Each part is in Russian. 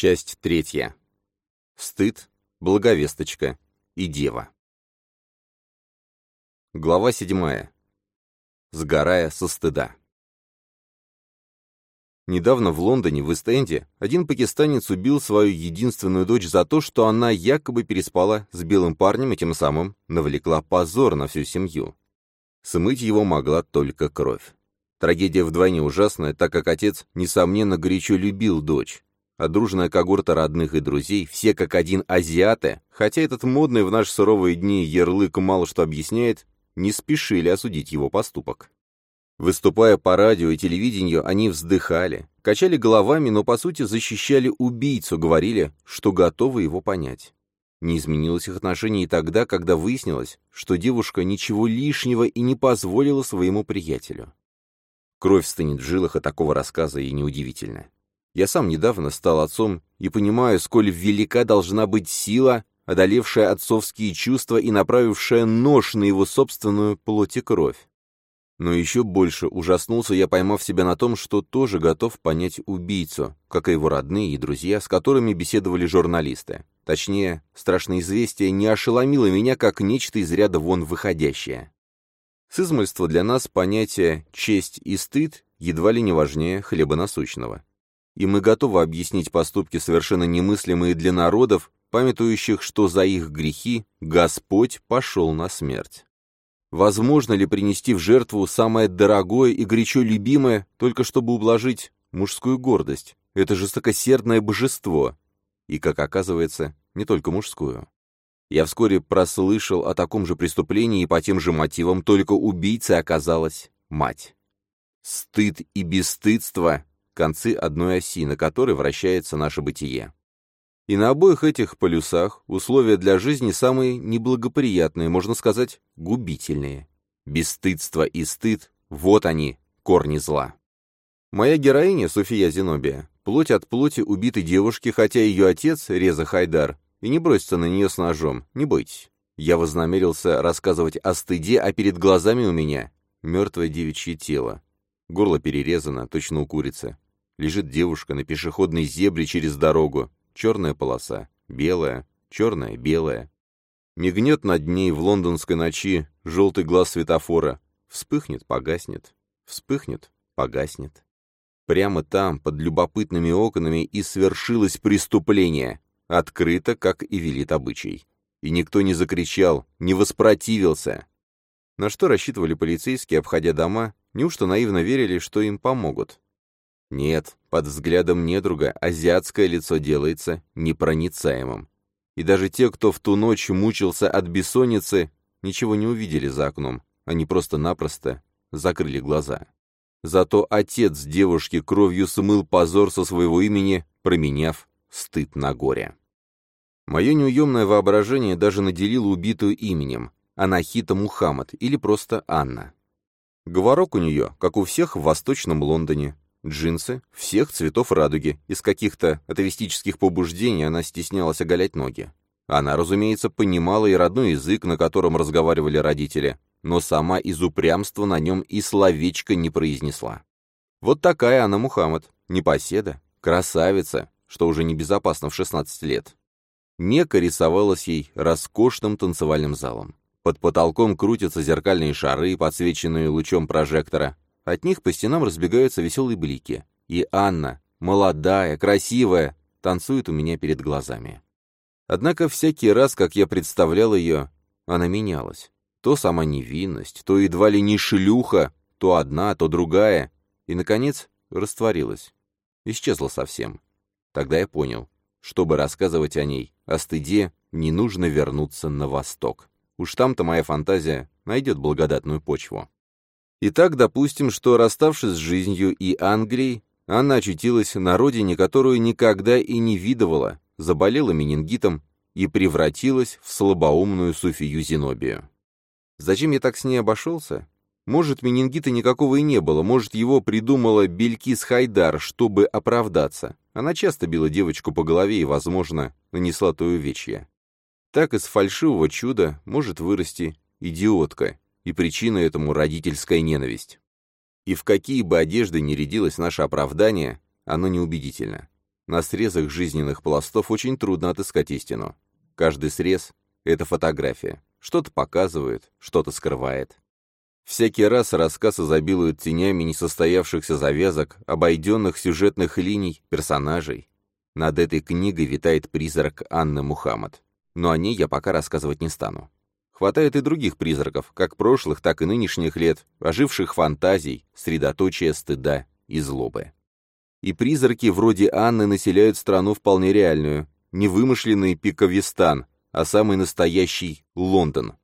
Часть третья. Стыд, благовесточка и дева. Глава седьмая. Сгорая со стыда. Недавно в Лондоне, в Эстенде, один пакистанец убил свою единственную дочь за то, что она якобы переспала с белым парнем и тем самым навлекла позор на всю семью. Смыть его могла только кровь. Трагедия вдвойне ужасная, так как отец, несомненно, горячо любил дочь. А дружная когорта родных и друзей, все как один азиаты, хотя этот модный в наши суровые дни ярлык мало что объясняет, не спешили осудить его поступок. Выступая по радио и телевидению, они вздыхали, качали головами, но по сути защищали убийцу, говорили, что готовы его понять. Не изменилось их отношение и тогда, когда выяснилось, что девушка ничего лишнего и не позволила своему приятелю. Кровь стынет в жилах от такого рассказа, и неудивительно. Я сам недавно стал отцом и понимаю, сколь велика должна быть сила, одолевшая отцовские чувства и направившая нож на его собственную плоть и кровь. Но еще больше ужаснулся я, поймав себя на том, что тоже готов понять убийцу, как и его родные и друзья, с которыми беседовали журналисты. Точнее, страшное известие не ошеломило меня, как нечто из ряда вон выходящее. С измольства для нас понятие «честь» и «стыд» едва ли не важнее хлеба насущного. И мы готовы объяснить поступки, совершенно немыслимые для народов, памятующих, что за их грехи Господь пошел на смерть. Возможно ли принести в жертву самое дорогое и горячо любимое, только чтобы ублажить мужскую гордость? Это жестокосердное божество. И, как оказывается, не только мужскую. Я вскоре прослышал о таком же преступлении, и по тем же мотивам только убийцей оказалась мать. Стыд и бесстыдство — концы одной оси, на которой вращается наше бытие. И на обоих этих полюсах условия для жизни самые неблагоприятные, можно сказать, губительные. Бесстыдство и стыд — вот они, корни зла. Моя героиня, София Зенобия, плоть от плоти убитой девушки, хотя ее отец, Реза Хайдар, и не бросится на нее с ножом, не бойтесь. Я вознамерился рассказывать о стыде, а перед глазами у меня мертвое девичье тело. Горло перерезано, точно у курицы. Лежит девушка на пешеходной зебре через дорогу, черная полоса, белая, черная, белая. Мигнет над ней в лондонской ночи желтый глаз светофора. Вспыхнет, погаснет. Вспыхнет, погаснет. Прямо там, под любопытными окнами, и свершилось преступление. Открыто, как и велит обычай. И никто не закричал, не воспротивился. На что рассчитывали полицейские, обходя дома, неужто наивно верили, что им помогут? Нет, под взглядом недруга азиатское лицо делается непроницаемым. И даже те, кто в ту ночь мучился от бессонницы, ничего не увидели за окном, они просто-напросто закрыли глаза. Зато отец девушки кровью смыл позор со своего имени, променяв стыд на горе. Мое неуемное воображение даже наделило убитую именем – Анахита Мухаммад или просто Анна. Говорок у нее, как у всех в Восточном Лондоне, Джинсы всех цветов радуги, из каких-то атовистических побуждений она стеснялась оголять ноги. Она, разумеется, понимала и родной язык, на котором разговаривали родители, но сама из упрямства на нем и словечко не произнесла. Вот такая она Мухаммад, непоседа, красавица, что уже небезопасно в 16 лет. Нека рисовалась ей роскошным танцевальным залом. Под потолком крутятся зеркальные шары, подсвеченные лучом прожектора, от них по стенам разбегаются веселые блики. И Анна, молодая, красивая, танцует у меня перед глазами. Однако всякий раз, как я представлял ее, она менялась. То сама невинность, то едва ли не шлюха, то одна, то другая. И, наконец, растворилась. Исчезла совсем. Тогда я понял, чтобы рассказывать о ней, о стыде, не нужно вернуться на восток. Уж там-то моя фантазия найдет благодатную почву. Итак, допустим, что, расставшись с жизнью и Англией, она очутилась на родине, которую никогда и не видывала, заболела менингитом и превратилась в слабоумную Суфию Зенобию. Зачем я так с ней обошелся? Может, менингита никакого и не было, может, его придумала Белькис Хайдар, чтобы оправдаться. Она часто била девочку по голове и, возможно, нанесла то увечье. Так из фальшивого чуда может вырасти идиотка, и причина этому родительская ненависть. И в какие бы одежды ни рядилось наше оправдание, оно неубедительно. На срезах жизненных пластов очень трудно отыскать истину. Каждый срез — это фотография. Что-то показывает, что-то скрывает. Всякий раз рассказ изобилует тенями несостоявшихся завязок, обойденных сюжетных линий, персонажей. Над этой книгой витает призрак Анны Мухаммад. Но о ней я пока рассказывать не стану. Хватает и других призраков, как прошлых, так и нынешних лет, оживших фантазий, средоточия стыда и злобы. И призраки вроде Анны населяют страну вполне реальную, не вымышленный Пиковистан, а самый настоящий Лондон.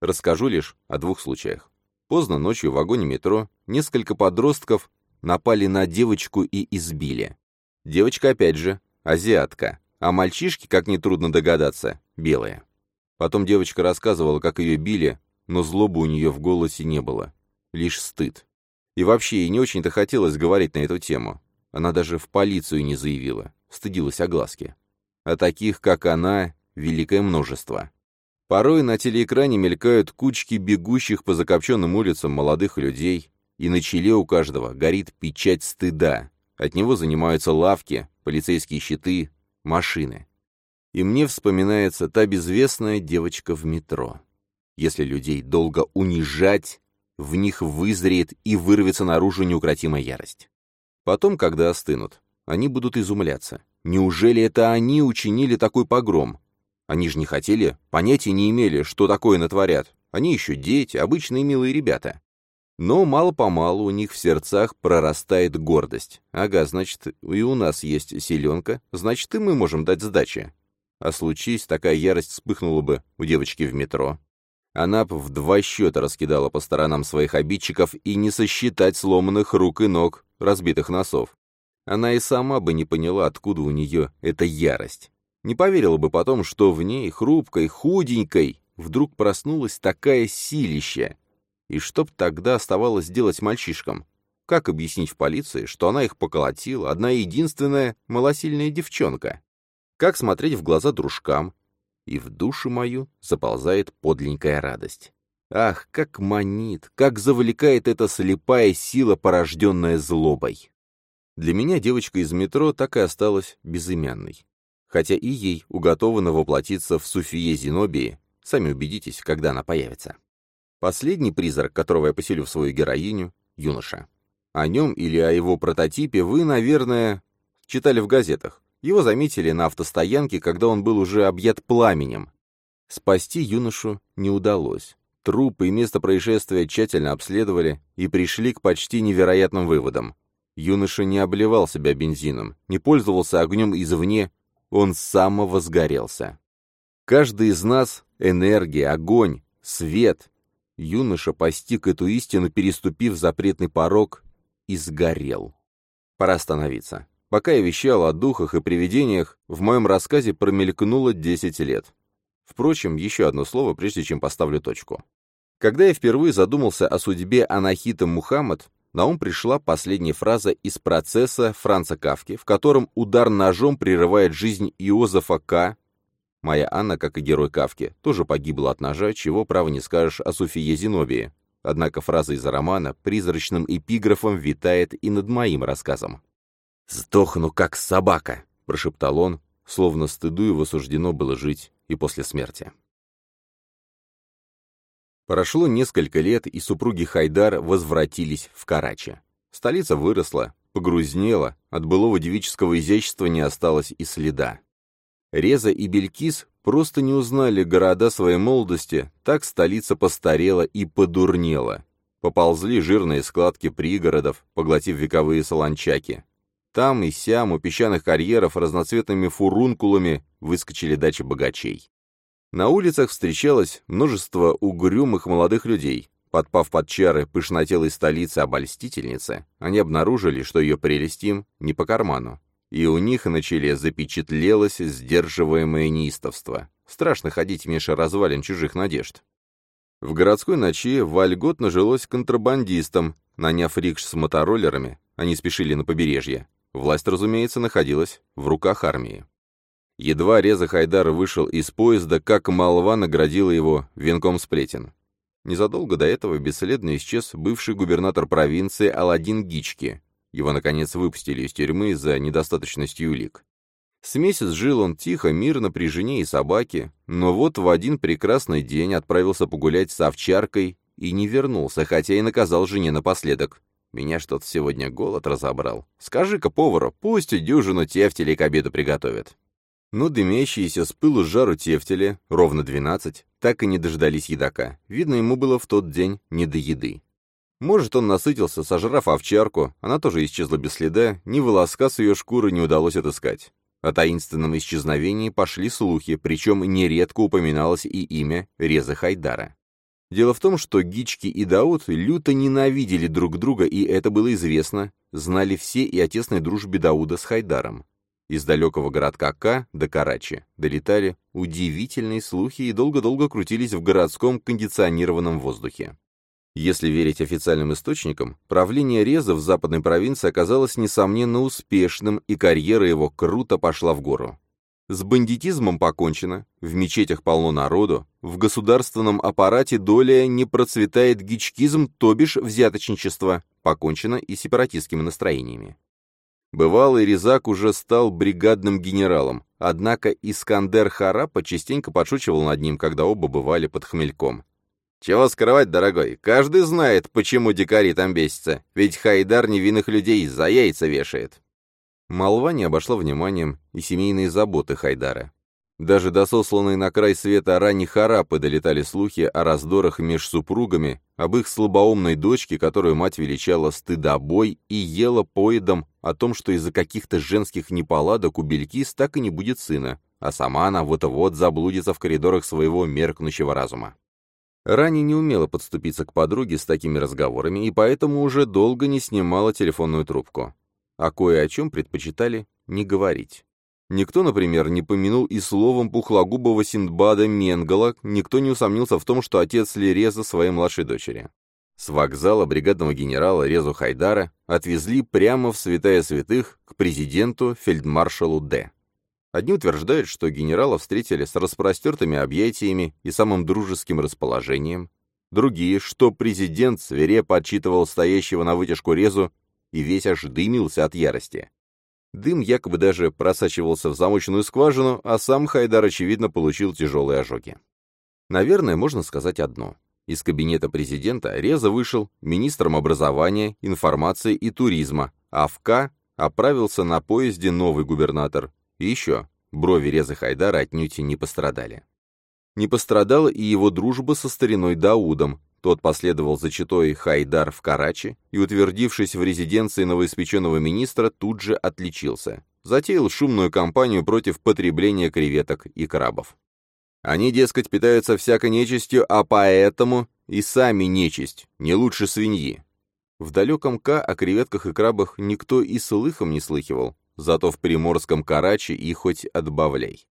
Расскажу лишь о двух случаях. Поздно ночью в вагоне метро несколько подростков напали на девочку и избили. Девочка, опять же, азиатка, а мальчишки, как нетрудно догадаться, белые. Потом девочка рассказывала, как ее били, но злобы у нее в голосе не было, лишь стыд. И вообще ей не очень-то хотелось говорить на эту тему. Она даже в полицию не заявила, стыдилась огласки. А таких, как она, великое множество. Порой на телеэкране мелькают кучки бегущих по закопченным улицам молодых людей, и на челе у каждого горит печать стыда. От него занимаются лавки, полицейские щиты, машины. И мне вспоминается та безвестная девочка в метро. Если людей долго унижать, в них вызреет и вырвется наружу неукротимая ярость. Потом, когда остынут, они будут изумляться. Неужели это они учинили такой погром? Они же не хотели, понятия не имели, что такое натворят. Они еще дети, обычные милые ребята. Но мало-помалу у них в сердцах прорастает гордость. Ага, значит, и у нас есть селенка, значит, и мы можем дать сдачи. А случись, такая ярость вспыхнула бы у девочки в метро. Она б в два счета раскидала по сторонам своих обидчиков и не сосчитать сломанных рук и ног, разбитых носов. Она и сама бы не поняла, откуда у нее эта ярость. Не поверила бы потом, что в ней, хрупкой, худенькой, вдруг проснулась такая силища. И что б тогда оставалось делать мальчишкам? Как объяснить в полиции, что она их поколотила, одна единственная малосильная девчонка? Как смотреть в глаза дружкам? И в душу мою заползает подленькая радость. Ах, как манит, как завлекает эта слепая сила, порожденная злобой. Для меня девочка из метро так и осталась безымянной хотя и ей уготовано воплотиться в Суфие Зенобии, сами убедитесь, когда она появится. Последний призрак, которого я поселю в свою героиню — юноша. О нем или о его прототипе вы, наверное, читали в газетах. Его заметили на автостоянке, когда он был уже объят пламенем. Спасти юношу не удалось. Труп и место происшествия тщательно обследовали и пришли к почти невероятным выводам. Юноша не обливал себя бензином, не пользовался огнем извне он самовозгорелся. Каждый из нас — энергия, огонь, свет. Юноша постиг эту истину, переступив запретный порог, и сгорел. Пора остановиться. Пока я вещал о духах и привидениях, в моем рассказе промелькнуло 10 лет. Впрочем, еще одно слово, прежде чем поставлю точку. Когда я впервые задумался о судьбе Анахита Мухаммад, на ум пришла последняя фраза из процесса Франца Кавки, в котором удар ножом прерывает жизнь Иозефа К. Моя Анна, как и герой Кавки, тоже погибла от ножа, чего, право не скажешь о Суфии Зенобии. Однако фраза из романа призрачным эпиграфом витает и над моим рассказом. «Сдохну, как собака!» — прошептал он, словно стыду его суждено было жить и после смерти. Прошло несколько лет, и супруги Хайдар возвратились в Карачи. Столица выросла, погрузнела, от былого девического изящества не осталось и следа. Реза и Белькис просто не узнали города своей молодости, так столица постарела и подурнела. Поползли жирные складки пригородов, поглотив вековые солончаки. Там и сям у песчаных карьеров разноцветными фурункулами выскочили дачи богачей. На улицах встречалось множество угрюмых молодых людей. Подпав под чары пышнотелой столицы обольстительницы, они обнаружили, что ее прелесть им не по карману. И у них на челе запечатлелось сдерживаемое неистовство. Страшно ходить меж развалин чужих надежд. В городской ночи вольготно жилось контрабандистам, наняв рикш с мотороллерами, они спешили на побережье. Власть, разумеется, находилась в руках армии. Едва Реза Хайдар вышел из поезда, как молва наградила его венком сплетен. Незадолго до этого бесследно исчез бывший губернатор провинции Аладдин Гички. Его, наконец, выпустили из тюрьмы за недостаточностью улик. С месяц жил он тихо, мирно при жене и собаке, но вот в один прекрасный день отправился погулять с овчаркой и не вернулся, хотя и наказал жене напоследок. «Меня что-то сегодня голод разобрал. Скажи-ка повару, пусть дюжину тефтелей к обеду приготовят». Но дымящиеся с пылу с жару тефтели, ровно двенадцать, так и не дождались едока. Видно, ему было в тот день не до еды. Может, он насытился, сожрав овчарку, она тоже исчезла без следа, ни волоска с ее шкуры не удалось отыскать. О таинственном исчезновении пошли слухи, причем нередко упоминалось и имя Реза Хайдара. Дело в том, что Гички и Дауд люто ненавидели друг друга, и это было известно, знали все и о тесной дружбе Дауда с Хайдаром. Из далекого городка Ка до Карачи долетали удивительные слухи и долго-долго крутились в городском кондиционированном воздухе. Если верить официальным источникам, правление Реза в западной провинции оказалось несомненно успешным, и карьера его круто пошла в гору. С бандитизмом покончено, в мечетях полно народу, в государственном аппарате доля не процветает гичкизм, то бишь взяточничество, покончено и сепаратистскими настроениями. Бывалый Резак уже стал бригадным генералом, однако Искандер Харапа частенько подшучивал над ним, когда оба бывали под хмельком. «Чего скрывать, дорогой? Каждый знает, почему дикари там бесятся, ведь Хайдар невинных людей за яйца вешает». Молва не обошла вниманием и семейные заботы Хайдара. Даже до сосланной на край света ранних Харапы долетали слухи о раздорах меж супругами, об их слабоумной дочке, которую мать величала стыдобой и ела поедом о том, что из-за каких-то женских неполадок у Белькис так и не будет сына, а сама она вот-вот заблудится в коридорах своего меркнущего разума. Рани не умела подступиться к подруге с такими разговорами и поэтому уже долго не снимала телефонную трубку. А кое о чем предпочитали не говорить. Никто, например, не помянул и словом пухлогубого Синдбада Менгала, никто не усомнился в том, что отец Лереза своей младшей дочери. С вокзала бригадного генерала Резу Хайдара отвезли прямо в святая святых к президенту фельдмаршалу Д. Одни утверждают, что генерала встретили с распростертыми объятиями и самым дружеским расположением, другие, что президент свирепо отчитывал стоящего на вытяжку резу и весь аж дымился от ярости. Дым якобы даже просачивался в замоченную скважину, а сам Хайдар, очевидно, получил тяжелые ожоги. Наверное, можно сказать одно. Из кабинета президента Реза вышел министром образования, информации и туризма, а в К оправился на поезде новый губернатор, и еще, брови Реза Хайдара отнюдь не пострадали. Не пострадала и его дружба со стариной Даудом. Тот последовал за читой Хайдар в Карачи и, утвердившись в резиденции новоиспеченного министра, тут же отличился. Затеял шумную кампанию против потребления креветок и крабов. Они, дескать, питаются всякой нечистью, а поэтому и сами нечисть, не лучше свиньи. В далеком К о креветках и крабах никто и слыхом не слыхивал, зато в приморском Карачи и хоть отбавляй.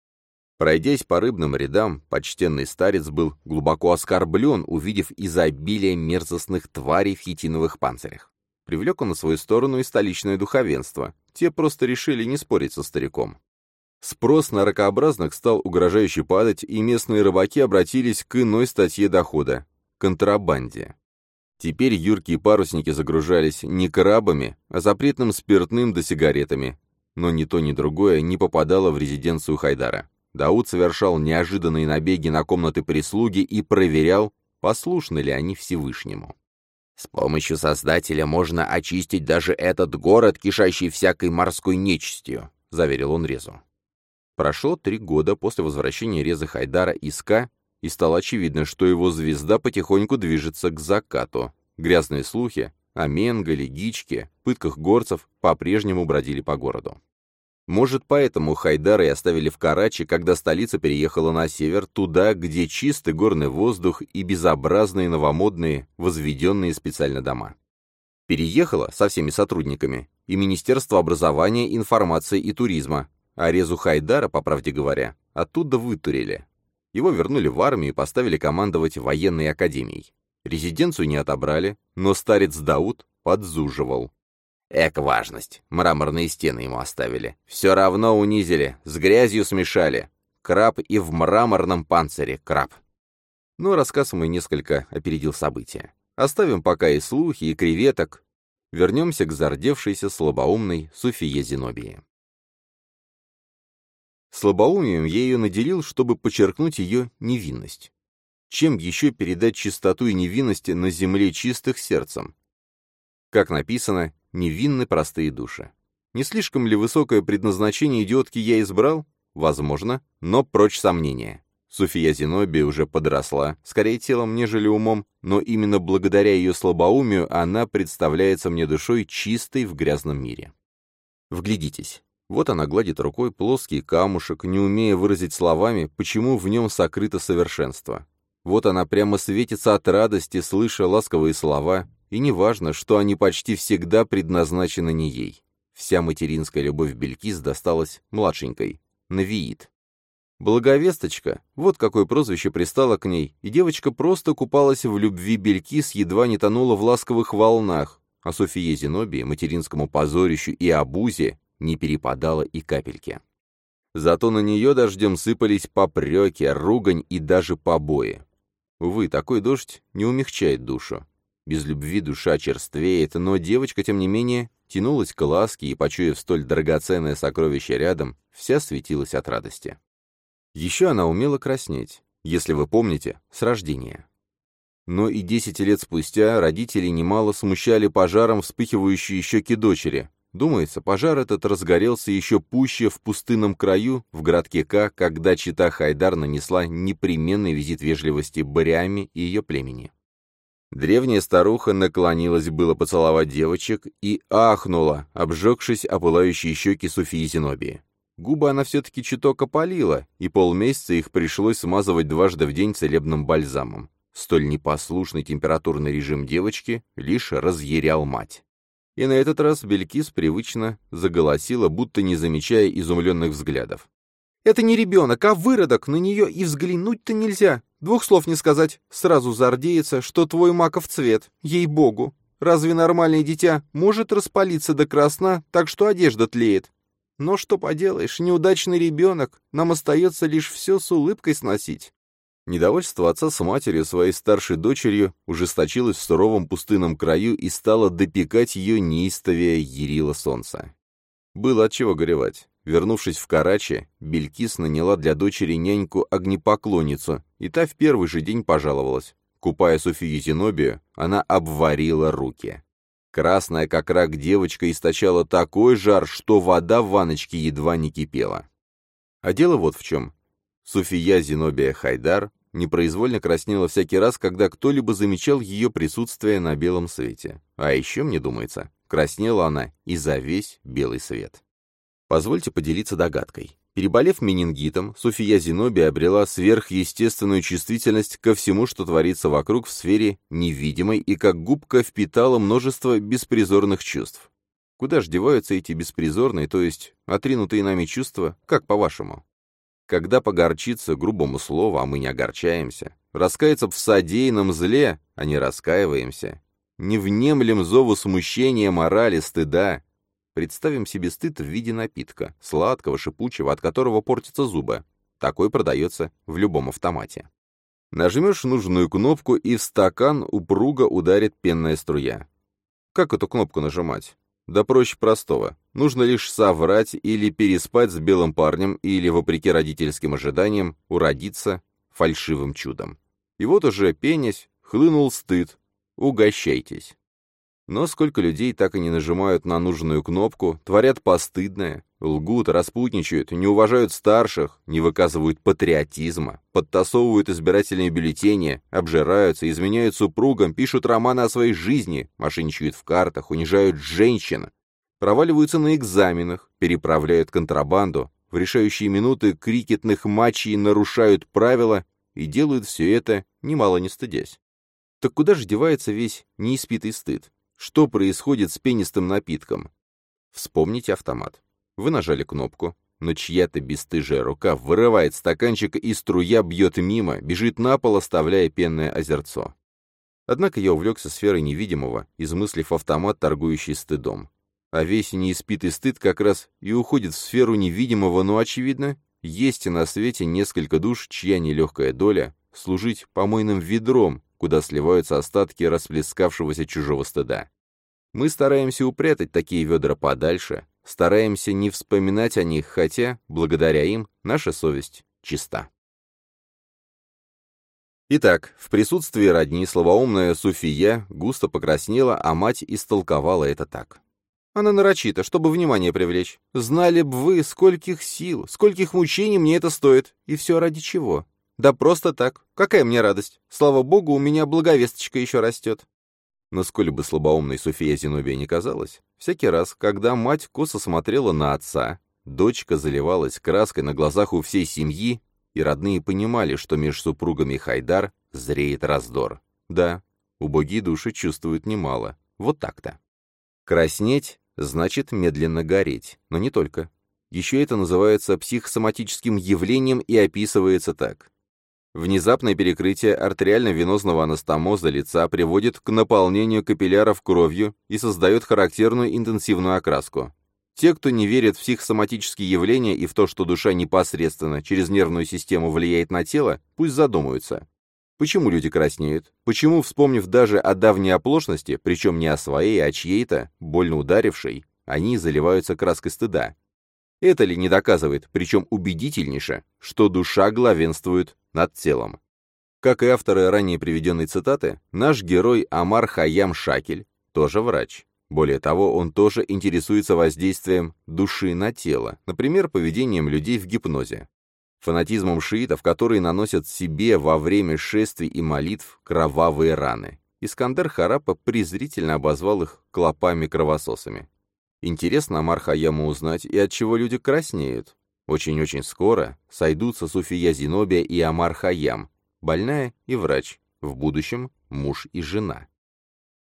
Пройдясь по рыбным рядам, почтенный старец был глубоко оскорблен, увидев изобилие мерзостных тварей в хитиновых панцирях. Привлек он на свою сторону и столичное духовенство. Те просто решили не спорить со стариком. Спрос на ракообразных стал угрожающе падать, и местные рыбаки обратились к иной статье дохода — контрабанде. Теперь юркие парусники загружались не крабами, а запретным спиртным да сигаретами, но ни то, ни другое не попадало в резиденцию Хайдара. Дауд совершал неожиданные набеги на комнаты прислуги и проверял, послушны ли они Всевышнему. «С помощью Создателя можно очистить даже этот город, кишащий всякой морской нечистью», — заверил он Резу. Прошло три года после возвращения Реза Хайдара из Ка, и стало очевидно, что его звезда потихоньку движется к закату. Грязные слухи о Менгале, Гичке, пытках горцев по-прежнему бродили по городу. Может, поэтому Хайдара и оставили в Карачи, когда столица переехала на север, туда, где чистый горный воздух и безобразные новомодные, возведенные специально дома. Переехала со всеми сотрудниками и Министерство образования, информации и туризма, а Резу Хайдара, по правде говоря, оттуда вытурили. Его вернули в армию и поставили командовать военной академией. Резиденцию не отобрали, но старец Дауд подзуживал. Эк, важность. Мраморные стены ему оставили. Все равно унизили, с грязью смешали. Краб и в мраморном панцире краб. Но рассказ мой несколько опередил события. Оставим пока и слухи, и креветок. Вернемся к зардевшейся слабоумной Суфие Зенобии. Слабоумием я ее наделил, чтобы подчеркнуть ее невинность. Чем еще передать чистоту и невинность на земле чистых сердцем? Как написано, невинны простые души. Не слишком ли высокое предназначение идиотки я избрал? Возможно, но прочь сомнения. Суфия Зенобия уже подросла, скорее телом, нежели умом, но именно благодаря ее слабоумию она представляется мне душой чистой в грязном мире. Вглядитесь. Вот она гладит рукой плоский камушек, не умея выразить словами, почему в нем сокрыто совершенство. Вот она прямо светится от радости, слыша ласковые слова, и неважно, что они почти всегда предназначены не ей. Вся материнская любовь Белькис досталась младшенькой, Навиит. Благовесточка, вот какое прозвище пристало к ней, и девочка просто купалась в любви Белькис, едва не тонула в ласковых волнах, а Софие Зенобии, материнскому позорищу и обузе не перепадало и капельки. Зато на нее дождем сыпались попреки, ругань и даже побои. Увы, такой дождь не умягчает душу. Без любви душа черствеет, но девочка, тем не менее, тянулась к ласке и, почуяв столь драгоценное сокровище рядом, вся светилась от радости. Еще она умела краснеть, если вы помните, с рождения. Но и десять лет спустя родители немало смущали пожаром вспыхивающие щеки дочери. Думается, пожар этот разгорелся еще пуще в пустынном краю, в городке К, когда чита Хайдар нанесла непременный визит вежливости Бариаме и ее племени. Древняя старуха наклонилась было поцеловать девочек и ахнула, обжегшись о пылающие щеки Суфии Зенобии. Губы она все-таки чуток опалила, и полмесяца их пришлось смазывать дважды в день целебным бальзамом. Столь непослушный температурный режим девочки лишь разъярял мать. И на этот раз Белькис привычно заголосила, будто не замечая изумленных взглядов. «Это не ребенок, а выродок, на нее и взглянуть-то нельзя. Двух слов не сказать, сразу зардеется, что твой маков цвет, ей-богу. Разве нормальное дитя может распалиться до красна, так что одежда тлеет? Но что поделаешь, неудачный ребенок, нам остается лишь все с улыбкой сносить. Недовольство отца с матерью, своей старшей дочерью, ужесточилось в суровом пустынном краю и стало допекать ее неистовее ярило солнца. Было от чего горевать. Вернувшись в Карачи, Белькис наняла для дочери няньку-огнепоклонницу, и та в первый же день пожаловалась. Купая Софию Зенобию, она обварила руки. Красная, как рак, девочка источала такой жар, что вода в ваночке едва не кипела. А дело вот в чем. Суфия Зенобия Хайдар непроизвольно краснела всякий раз, когда кто-либо замечал ее присутствие на белом свете. А еще, мне думается, краснела она и за весь белый свет. Позвольте поделиться догадкой. Переболев менингитом, София Зиноби обрела сверхъестественную чувствительность ко всему, что творится вокруг в сфере невидимой, и как губка впитала множество беспризорных чувств. Куда ж деваются эти беспризорные, то есть отринутые нами чувства, как по-вашему? Когда погорчиться грубому слову, а мы не огорчаемся, раскаяться в содеянном зле, а не раскаиваемся, не внемлем зову смущения, морали, стыда, Представим себе стыд в виде напитка, сладкого, шипучего, от которого портятся зубы. Такой продается в любом автомате. Нажмешь нужную кнопку, и в стакан упруго ударит пенная струя. Как эту кнопку нажимать? Да проще простого. Нужно лишь соврать или переспать с белым парнем, или, вопреки родительским ожиданиям, уродиться фальшивым чудом. И вот уже, пенясь, хлынул стыд. Угощайтесь. Но сколько людей так и не нажимают на нужную кнопку, творят постыдное, лгут, распутничают, не уважают старших, не выказывают патриотизма, подтасовывают избирательные бюллетени, обжираются, изменяют супругам, пишут романы о своей жизни, мошенничают в картах, унижают женщин, проваливаются на экзаменах, переправляют контрабанду, в решающие минуты крикетных матчей нарушают правила и делают все это, немало не стыдясь. Так куда же девается весь неиспитый стыд? Что происходит с пенистым напитком? Вспомните автомат. Вы нажали кнопку, но чья-то бесстыжая рука вырывает стаканчик, и струя бьет мимо, бежит на пол, оставляя пенное озерцо. Однако я увлекся сферой невидимого, измыслив автомат, торгующий стыдом. А весь неиспитый стыд как раз и уходит в сферу невидимого, но, очевидно, есть и на свете несколько душ, чья нелегкая доля — служить помойным ведром, куда сливаются остатки расплескавшегося чужого стыда. Мы стараемся упрятать такие ведра подальше, стараемся не вспоминать о них, хотя, благодаря им, наша совесть чиста. Итак, в присутствии родни слабоумная Суфия густо покраснела, а мать истолковала это так. Она нарочита, чтобы внимание привлечь. Знали бы вы, скольких сил, скольких мучений мне это стоит, и все ради чего. Да просто так. Какая мне радость. Слава богу, у меня благовесточка еще растет. Но сколь бы слабоумной София Зиновия не казалась, всякий раз, когда мать косо смотрела на отца, дочка заливалась краской на глазах у всей семьи, и родные понимали, что между супругами Хайдар зреет раздор. Да, убогие души чувствуют немало. Вот так-то. Краснеть значит медленно гореть, но не только. Еще это называется психосоматическим явлением и описывается так. Внезапное перекрытие артериально-венозного анастомоза лица приводит к наполнению капилляров кровью и создает характерную интенсивную окраску. Те, кто не верит в психосоматические явления и в то, что душа непосредственно через нервную систему влияет на тело, пусть задумаются. Почему люди краснеют? Почему, вспомнив даже о давней оплошности, причем не о своей, а чьей-то, больно ударившей, они заливаются краской стыда? Это ли не доказывает, причем убедительнейше, что душа главенствует над телом? Как и авторы ранее приведенной цитаты, наш герой Амар Хаям Шакель тоже врач. Более того, он тоже интересуется воздействием души на тело, например, поведением людей в гипнозе. Фанатизмом шиитов, которые наносят себе во время шествий и молитв кровавые раны. Искандер Харапа презрительно обозвал их клопами-кровососами. Интересно Амар Хаяму узнать, и от чего люди краснеют. Очень-очень скоро сойдутся Суфия Зинобия и Амар Хаям, больная и врач, в будущем муж и жена.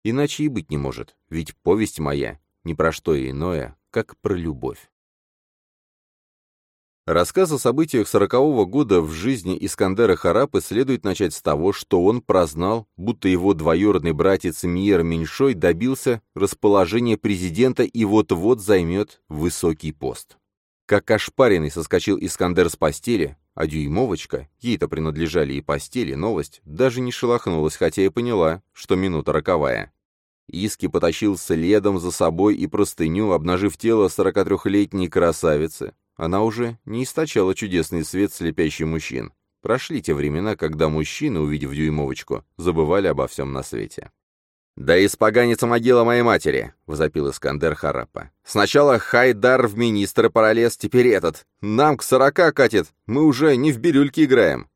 Иначе и быть не может, ведь повесть моя не про что иное, как про любовь. Рассказ о событиях сорокового года в жизни Искандера Харапы следует начать с того, что он прознал, будто его двоюродный братец Мьер Меньшой добился расположения президента и вот-вот займет высокий пост. Как ошпаренный соскочил Искандер с постели, а дюймовочка, ей-то принадлежали и постели, новость, даже не шелохнулась, хотя и поняла, что минута роковая. Иски потащил следом за собой и простыню, обнажив тело 43-летней красавицы, она уже не источала чудесный свет слепящий мужчин. Прошли те времена, когда мужчины, увидев дюймовочку, забывали обо всем на свете. «Да испоганится могила моей матери!» — возопил Искандер Харапа. «Сначала Хайдар в министра пролез, теперь этот. Нам к сорока катит, мы уже не в бирюльке играем».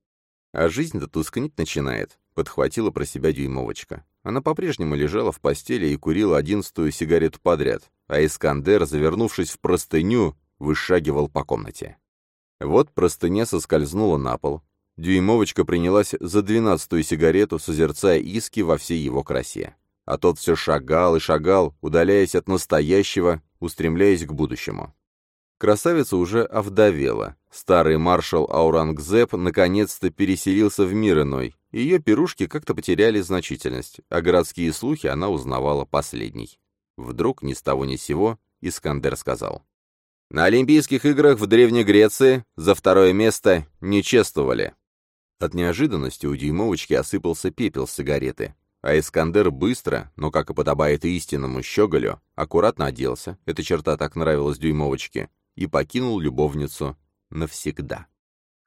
А жизнь-то тускнить начинает, — подхватила про себя дюймовочка. Она по-прежнему лежала в постели и курила одиннадцатую сигарету подряд, а Искандер, завернувшись в простыню, вышагивал по комнате. Вот простыня соскользнула на пол. Дюймовочка принялась за двенадцатую сигарету, созерцая иски во всей его красе. А тот все шагал и шагал, удаляясь от настоящего, устремляясь к будущему. Красавица уже овдовела. Старый маршал Аурангзеб наконец-то переселился в мир иной. Ее пирушки как-то потеряли значительность, а городские слухи она узнавала последней. Вдруг ни с того ни с сего Искандер сказал. На Олимпийских играх в Древней Греции за второе место не чествовали. От неожиданности у дюймовочки осыпался пепел с сигареты, а Искандер быстро, но, как и подобает истинному щеголю, аккуратно оделся, эта черта так нравилась дюймовочке, и покинул любовницу навсегда.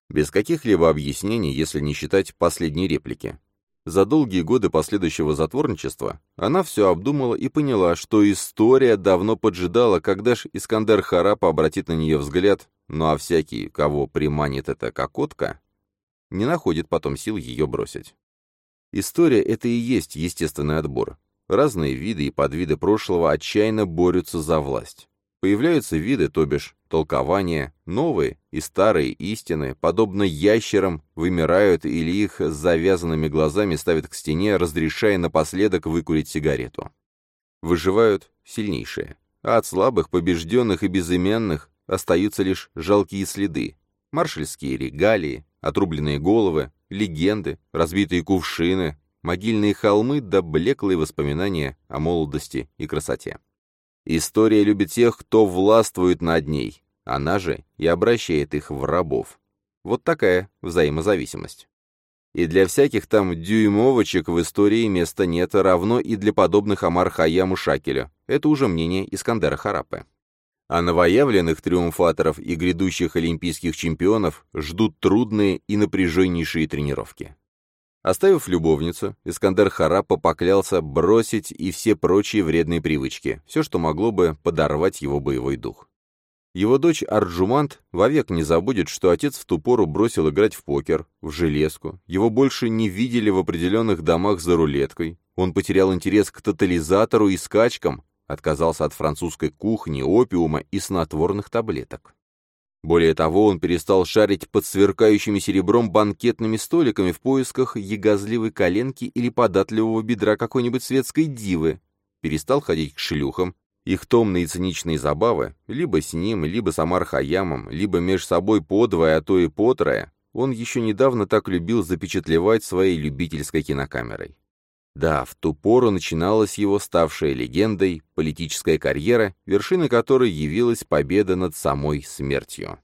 Без каких-либо объяснений, если не считать последней реплики. За долгие годы последующего затворничества она все обдумала и поняла, что история давно поджидала, когда ж Искандер Харапа обратит на нее взгляд, ну а всякий, кого приманит эта кокотка, не находит потом сил ее бросить. История — это и есть естественный отбор. Разные виды и подвиды прошлого отчаянно борются за власть. Появляются виды, то бишь толкования, новые и старые истины, подобно ящерам, вымирают или их с завязанными глазами ставят к стене, разрешая напоследок выкурить сигарету. Выживают сильнейшие, а от слабых, побежденных и безыменных остаются лишь жалкие следы, маршальские регалии, отрубленные головы, легенды, разбитые кувшины, могильные холмы да блеклые воспоминания о молодости и красоте. История любит тех, кто властвует над ней. Она же и обращает их в рабов. Вот такая взаимозависимость. И для всяких там дюймовочек в истории места нет, равно и для подобных Амар Хаяму Шакеля. Это уже мнение Искандера Харапы. А новоявленных триумфаторов и грядущих олимпийских чемпионов ждут трудные и напряженнейшие тренировки. Оставив любовницу, Искандер Харапа поклялся бросить и все прочие вредные привычки, все, что могло бы подорвать его боевой дух. Его дочь Арджумант вовек не забудет, что отец в ту пору бросил играть в покер, в железку, его больше не видели в определенных домах за рулеткой, он потерял интерес к тотализатору и скачкам, отказался от французской кухни, опиума и снотворных таблеток. Более того, он перестал шарить под сверкающими серебром банкетными столиками в поисках ягозливой коленки или податливого бедра какой-нибудь светской дивы, перестал ходить к шлюхам, их томные и циничные забавы, либо с ним, либо с Амар Хаямом, либо меж собой подвое, а то и потрое, он еще недавно так любил запечатлевать своей любительской кинокамерой. Да, в ту пору начиналась его ставшая легендой политическая карьера, вершиной которой явилась победа над самой смертью.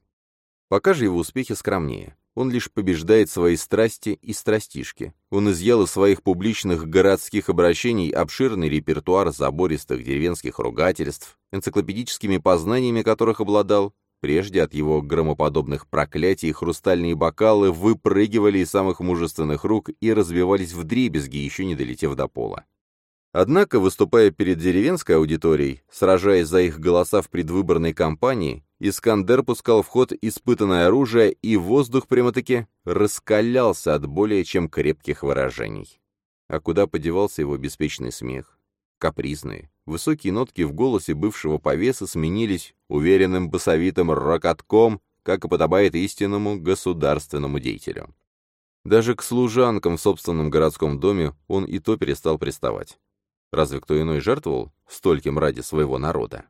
Пока же его успехи скромнее. Он лишь побеждает свои страсти и страстишки. Он изъял из своих публичных городских обращений обширный репертуар забористых деревенских ругательств, энциклопедическими познаниями которых обладал, Прежде от его громоподобных проклятий хрустальные бокалы выпрыгивали из самых мужественных рук и разбивались в дребезги, еще не долетев до пола. Однако, выступая перед деревенской аудиторией, сражаясь за их голоса в предвыборной кампании, Искандер пускал в ход испытанное оружие, и воздух прямо-таки раскалялся от более чем крепких выражений. А куда подевался его беспечный смех? Капризные, Высокие нотки в голосе бывшего повеса сменились уверенным басовитым рокотком, как и подобает истинному государственному деятелю. Даже к служанкам в собственном городском доме он и то перестал приставать. Разве кто иной жертвовал стольким ради своего народа?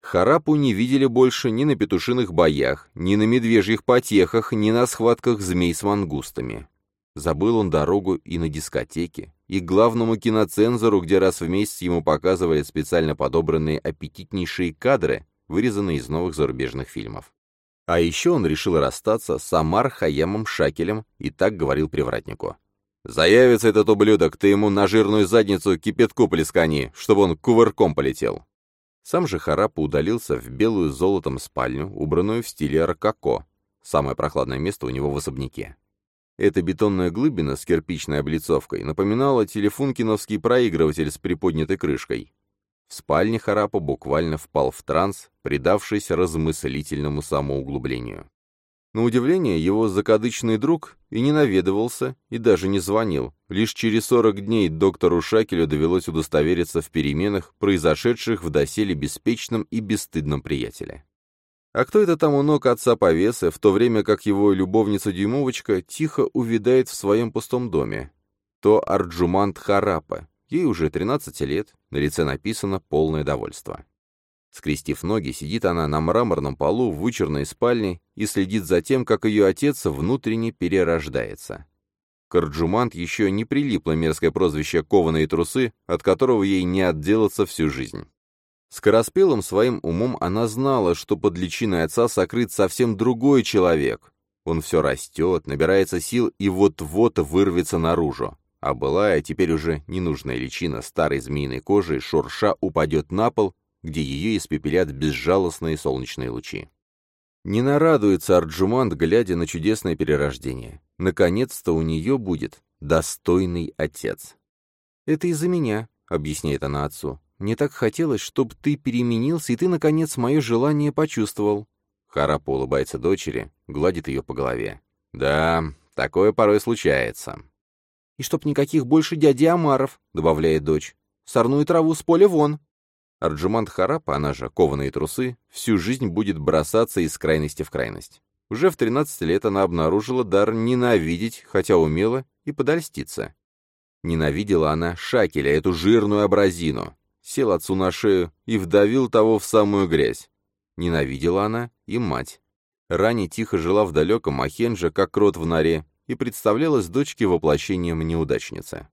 Харапу не видели больше ни на петушиных боях, ни на медвежьих потехах, ни на схватках змей с мангустами. Забыл он дорогу и на дискотеке, и главному киноцензору, где раз в месяц ему показывали специально подобранные аппетитнейшие кадры, вырезанные из новых зарубежных фильмов. А еще он решил расстаться с Амар Хаямом Шакелем и так говорил привратнику. «Заявится этот ублюдок, ты ему на жирную задницу кипятку плескани, чтобы он кувырком полетел». Сам же Харапа удалился в белую золотом спальню, убранную в стиле рококо, самое прохладное место у него в особняке. Эта бетонная глыбина с кирпичной облицовкой напоминала телефункиновский проигрыватель с приподнятой крышкой. В спальне Харапа буквально впал в транс, предавшись размыслительному самоуглублению. На удивление, его закадычный друг и не наведывался, и даже не звонил. Лишь через 40 дней доктору Шакелю довелось удостовериться в переменах, произошедших в доселе беспечном и бесстыдном приятеле. А кто это там у ног отца повеса, в то время как его любовница-дюймовочка тихо увядает в своем пустом доме? То Арджумант Харапа. Ей уже 13 лет, на лице написано «полное довольство». Скрестив ноги, сидит она на мраморном полу в вычурной спальне и следит за тем, как ее отец внутренне перерождается. Карджумант еще не прилипло мерзкое прозвище «кованые трусы», от которого ей не отделаться всю жизнь. Скороспелым своим умом она знала, что под личиной отца сокрыт совсем другой человек. Он все растет, набирается сил и вот-вот вырвется наружу. А былая, теперь уже ненужная личина старой змеиной кожи, шурша упадет на пол, где ее испепелят безжалостные солнечные лучи. Не нарадуется Арджумант, глядя на чудесное перерождение. Наконец-то у нее будет достойный отец. «Это из-за меня», — объясняет она отцу. Мне так хотелось, чтобы ты переменился, и ты, наконец, мое желание почувствовал». Харапа улыбается дочери, гладит ее по голове. «Да, такое порой случается». «И чтоб никаких больше дяди Амаров», — добавляет дочь. «Сорную траву с поля вон». Арджумант Харапа, она же кованые трусы, всю жизнь будет бросаться из крайности в крайность. Уже в 13 лет она обнаружила дар ненавидеть, хотя умела, и подольститься. Ненавидела она Шакеля, эту жирную абразину сел отцу на шею и вдавил того в самую грязь. Ненавидела она и мать. Ранее тихо жила в далеком Ахенже, как крот в норе, и представлялась дочке воплощением неудачницы.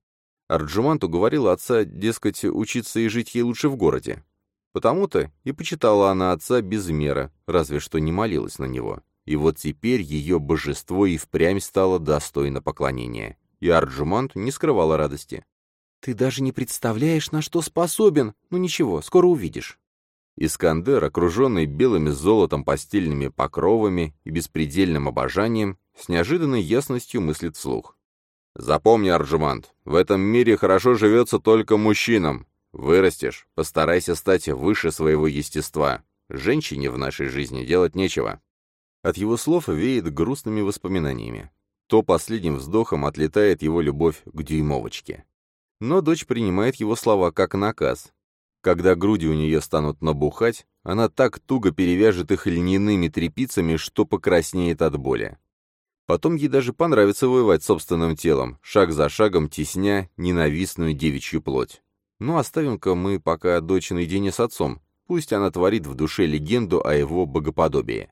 Арджумант уговорил отца, дескать, учиться и жить ей лучше в городе. Потому-то и почитала она отца без меры, разве что не молилась на него. и вот теперь ее божество и впрямь стало достойно поклонения. И Арджумант не скрывала радости. «Ты даже не представляешь, на что способен! Ну ничего, скоро увидишь». Искандер, окруженный белыми золотом постельными покровами и беспредельным обожанием, с неожиданной ясностью мыслит вслух. «Запомни, Арджумант, в этом мире хорошо живется только мужчинам. Вырастешь, постарайся стать выше своего естества. Женщине в нашей жизни делать нечего». От его слов веет грустными воспоминаниями. То последним вздохом отлетает его любовь к дюймовочке. Но дочь принимает его слова как наказ. Когда груди у нее станут набухать, она так туго перевяжет их льняными тряпицами, что покраснеет от боли. Потом ей даже понравится воевать собственным телом, шаг за шагом тесня ненавистную девичью плоть. Ну, оставим-ка мы пока дочь наедине с отцом, пусть она творит в душе легенду о его богоподобии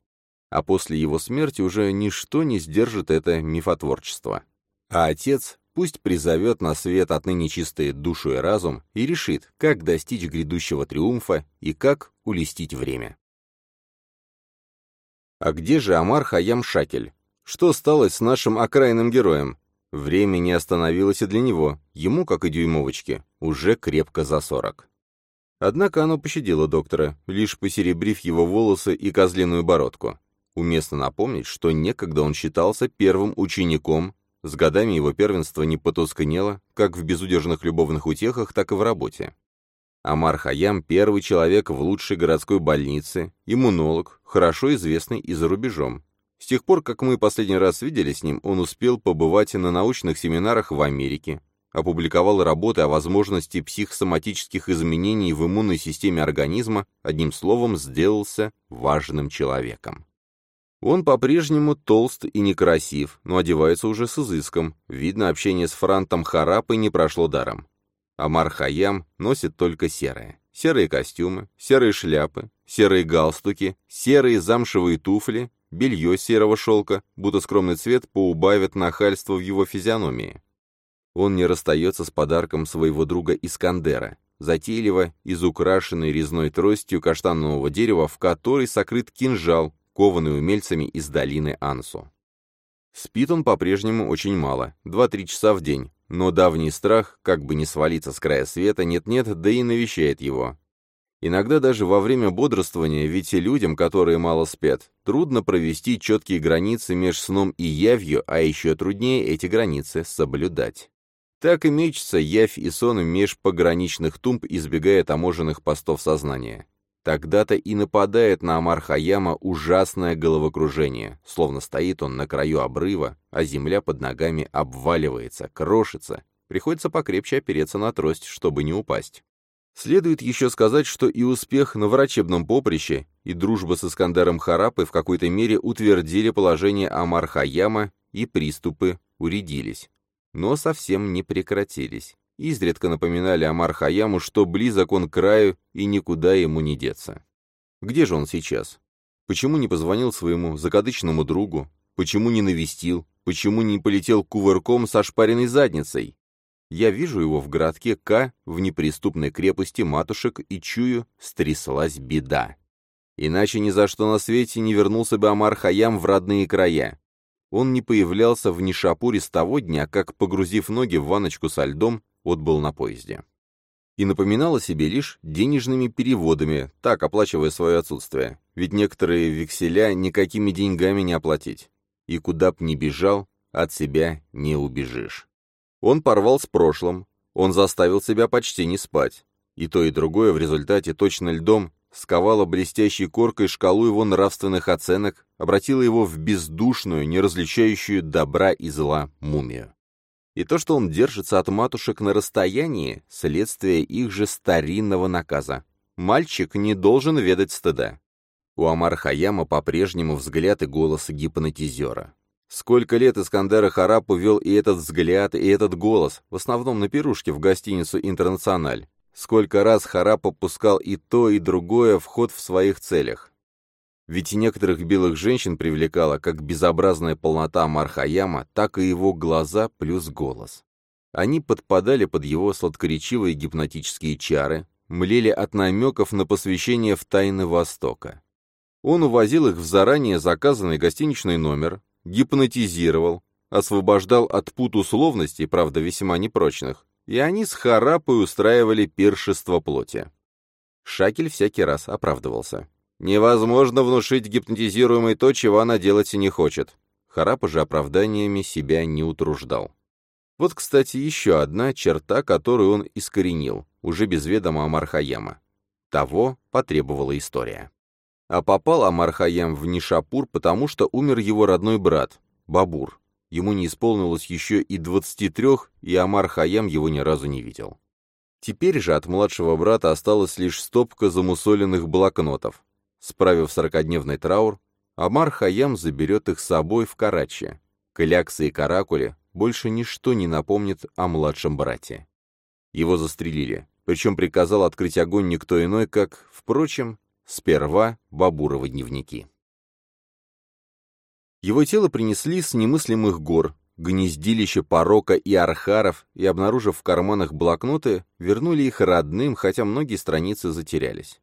а после его смерти уже ничто не сдержит это мифотворчество. А отец пусть призовет на свет отныне чистые душу и разум и решит, как достичь грядущего триумфа и как улестить время. А где же Амар Хаям Шакель? Что стало с нашим окраинным героем? Время не остановилось и для него, ему, как и дюймовочке, уже крепко за сорок. Однако оно пощадило доктора, лишь посеребрив его волосы и козлиную бородку. Уместно напомнить, что некогда он считался первым учеником, с годами его первенство не потускнело, как в безудержных любовных утехах, так и в работе. Амар Хаям – первый человек в лучшей городской больнице, иммунолог, хорошо известный и за рубежом. С тех пор, как мы последний раз видели с ним, он успел побывать на научных семинарах в Америке, опубликовал работы о возможности психосоматических изменений в иммунной системе организма, одним словом, сделался важным человеком. Он по-прежнему толст и некрасив, но одевается уже с изыском. Видно, общение с Франтом Харапой не прошло даром. Амар Хаям носит только серое. Серые костюмы, серые шляпы, серые галстуки, серые замшевые туфли, белье серого шелка, будто скромный цвет поубавит нахальство в его физиономии. Он не расстается с подарком своего друга Искандера, затейливо изукрашенной резной тростью каштанового дерева, в которой сокрыт кинжал, кованный умельцами из долины Ансу. Спит он по-прежнему очень мало, 2-3 часа в день, но давний страх, как бы не свалиться с края света, нет-нет, да и навещает его. Иногда даже во время бодрствования, ведь и людям, которые мало спят, трудно провести четкие границы между сном и явью, а еще труднее эти границы соблюдать. Так и мечется явь и сон меж пограничных тумб, избегая таможенных постов сознания. Тогда-то и нападает на Амар Хаяма ужасное головокружение, словно стоит он на краю обрыва, а земля под ногами обваливается, крошится. Приходится покрепче опереться на трость, чтобы не упасть. Следует еще сказать, что и успех на врачебном поприще, и дружба с Искандером Харапой в какой-то мере утвердили положение Амар Хаяма, и приступы уредились. Но совсем не прекратились изредка напоминали Амар Хаяму, что близок он к краю и никуда ему не деться. Где же он сейчас? Почему не позвонил своему закадычному другу? Почему не навестил? Почему не полетел кувырком со шпаренной задницей? Я вижу его в городке К, в неприступной крепости матушек, и чую, стряслась беда. Иначе ни за что на свете не вернулся бы Амар Хаям в родные края. Он не появлялся в Нишапуре с того дня, как, погрузив ноги в ваночку со льдом, отбыл на поезде. И напоминал о себе лишь денежными переводами, так оплачивая свое отсутствие, ведь некоторые векселя никакими деньгами не оплатить. И куда б ни бежал, от себя не убежишь. Он порвал с прошлым, он заставил себя почти не спать. И то, и другое в результате точно льдом сковало блестящей коркой шкалу его нравственных оценок, обратило его в бездушную, не различающую добра и зла мумию. И то, что он держится от матушек на расстоянии, следствие их же старинного наказа. Мальчик не должен ведать стыда. У Амар Хаяма по-прежнему взгляд и голос гипнотизера. Сколько лет Искандера Харап увел и этот взгляд, и этот голос, в основном на пирушке в гостиницу «Интернациональ». Сколько раз Харап опускал и то, и другое в ход в своих целях. Ведь некоторых белых женщин привлекала как безобразная полнота Мархаяма, так и его глаза плюс голос. Они подпадали под его сладкоречивые гипнотические чары, млели от намеков на посвящение в тайны Востока. Он увозил их в заранее заказанный гостиничный номер, гипнотизировал, освобождал от пут условностей, правда, весьма непрочных, и они с Харапой устраивали пиршество плоти. Шакель всякий раз оправдывался. Невозможно внушить гипнотизируемой то, чего она делать не хочет. Харапа же оправданиями себя не утруждал. Вот, кстати, еще одна черта, которую он искоренил, уже без ведома Амар Хаяма. Того потребовала история. А попал Амар Хаям в Нишапур, потому что умер его родной брат, Бабур. Ему не исполнилось еще и 23, и Амар Хаям его ни разу не видел. Теперь же от младшего брата осталась лишь стопка замусоленных блокнотов. Справив сорокодневный траур, Амар Хаям заберет их с собой в Карачи. Кляксы и каракули больше ничто не напомнит о младшем брате. Его застрелили, причем приказал открыть огонь никто иной, как, впрочем, сперва Бабуровы дневники. Его тело принесли с немыслимых гор, гнездилище порока и архаров, и, обнаружив в карманах блокноты, вернули их родным, хотя многие страницы затерялись.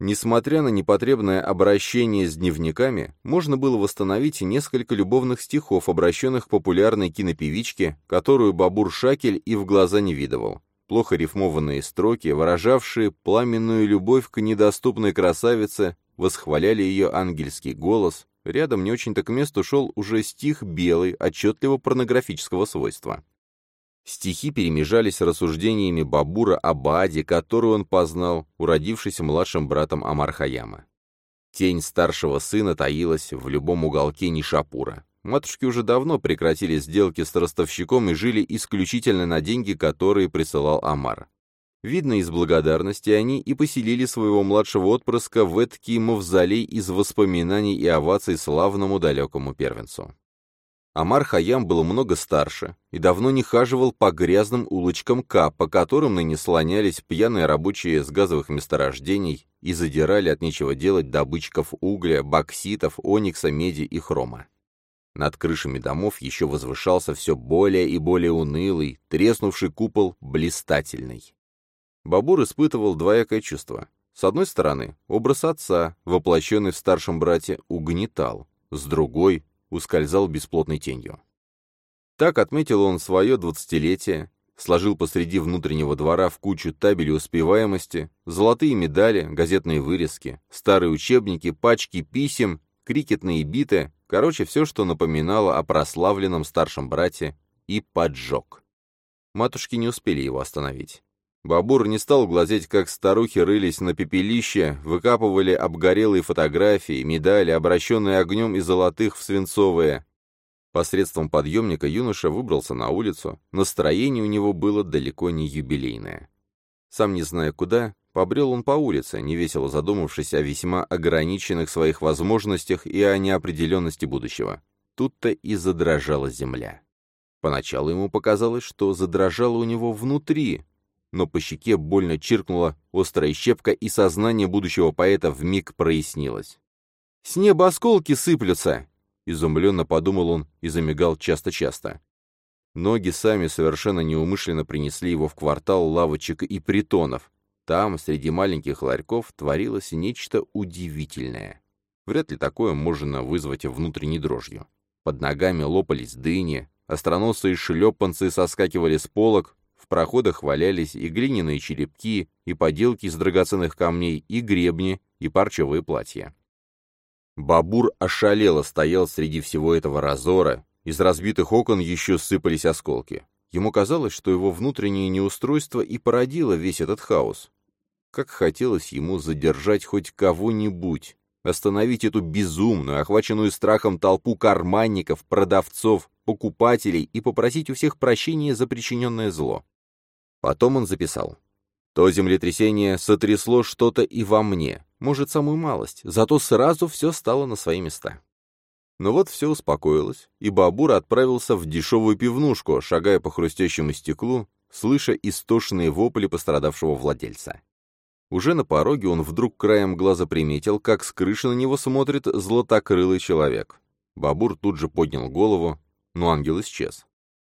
Несмотря на непотребное обращение с дневниками, можно было восстановить несколько любовных стихов, обращенных к популярной кинопевичке, которую Бабур Шакель и в глаза не видывал. Плохо рифмованные строки, выражавшие пламенную любовь к недоступной красавице, восхваляли ее ангельский голос, Рядом не очень-то к месту шел уже стих белый, отчетливо порнографического свойства. Стихи перемежались рассуждениями Бабура об Аде, которую он познал, уродившись младшим братом Амархаяма. Тень старшего сына таилась в любом уголке Нишапура. Матушки уже давно прекратили сделки с ростовщиком и жили исключительно на деньги, которые присылал Амар. Видно, из благодарности они и поселили своего младшего отпрыска в эткий мавзолей из воспоминаний и оваций славному далекому первенцу. Амар Хаям был много старше и давно не хаживал по грязным улочкам К, по которым ныне слонялись пьяные рабочие с газовых месторождений и задирали от нечего делать добычков угля, бокситов, оникса, меди и хрома. Над крышами домов еще возвышался все более и более унылый, треснувший купол блистательный. Бабур испытывал двоякое чувство. С одной стороны, образ отца, воплощенный в старшем брате, угнетал, с другой — ускользал бесплотной тенью. Так отметил он свое двадцатилетие, сложил посреди внутреннего двора в кучу табели успеваемости, золотые медали, газетные вырезки, старые учебники, пачки писем, крикетные биты, короче, все, что напоминало о прославленном старшем брате, и поджег. Матушки не успели его остановить. Бабур не стал глазеть, как старухи рылись на пепелище, выкапывали обгорелые фотографии, медали, обращенные огнем и золотых в свинцовые. Посредством подъемника юноша выбрался на улицу, настроение у него было далеко не юбилейное. Сам не зная куда, побрел он по улице, невесело задумавшись о весьма ограниченных своих возможностях и о неопределенности будущего. Тут-то и задрожала земля. Поначалу ему показалось, что задрожало у него внутри, но по щеке больно чиркнула острая щепка, и сознание будущего поэта вмиг прояснилось. «С неба осколки сыплются!» — изумленно подумал он и замигал часто-часто. Ноги сами совершенно неумышленно принесли его в квартал лавочек и притонов. Там, среди маленьких ларьков, творилось нечто удивительное. Вряд ли такое можно вызвать внутренней дрожью. Под ногами лопались дыни, остроносые шлепанцы соскакивали с полок, проходах валялись и глиняные черепки, и поделки из драгоценных камней, и гребни, и парчевые платья. Бабур ошалело стоял среди всего этого разора, из разбитых окон еще сыпались осколки. Ему казалось, что его внутреннее неустройство и породило весь этот хаос. Как хотелось ему задержать хоть кого-нибудь, остановить эту безумную, охваченную страхом толпу карманников, продавцов, покупателей и попросить у всех прощения за причиненное зло. Потом он записал. То землетрясение сотрясло что-то и во мне, может, самую малость, зато сразу все стало на свои места. Но вот все успокоилось, и Бабур отправился в дешевую пивнушку, шагая по хрустящему стеклу, слыша истошные вопли пострадавшего владельца. Уже на пороге он вдруг краем глаза приметил, как с крыши на него смотрит златокрылый человек. Бабур тут же поднял голову, но ангел исчез.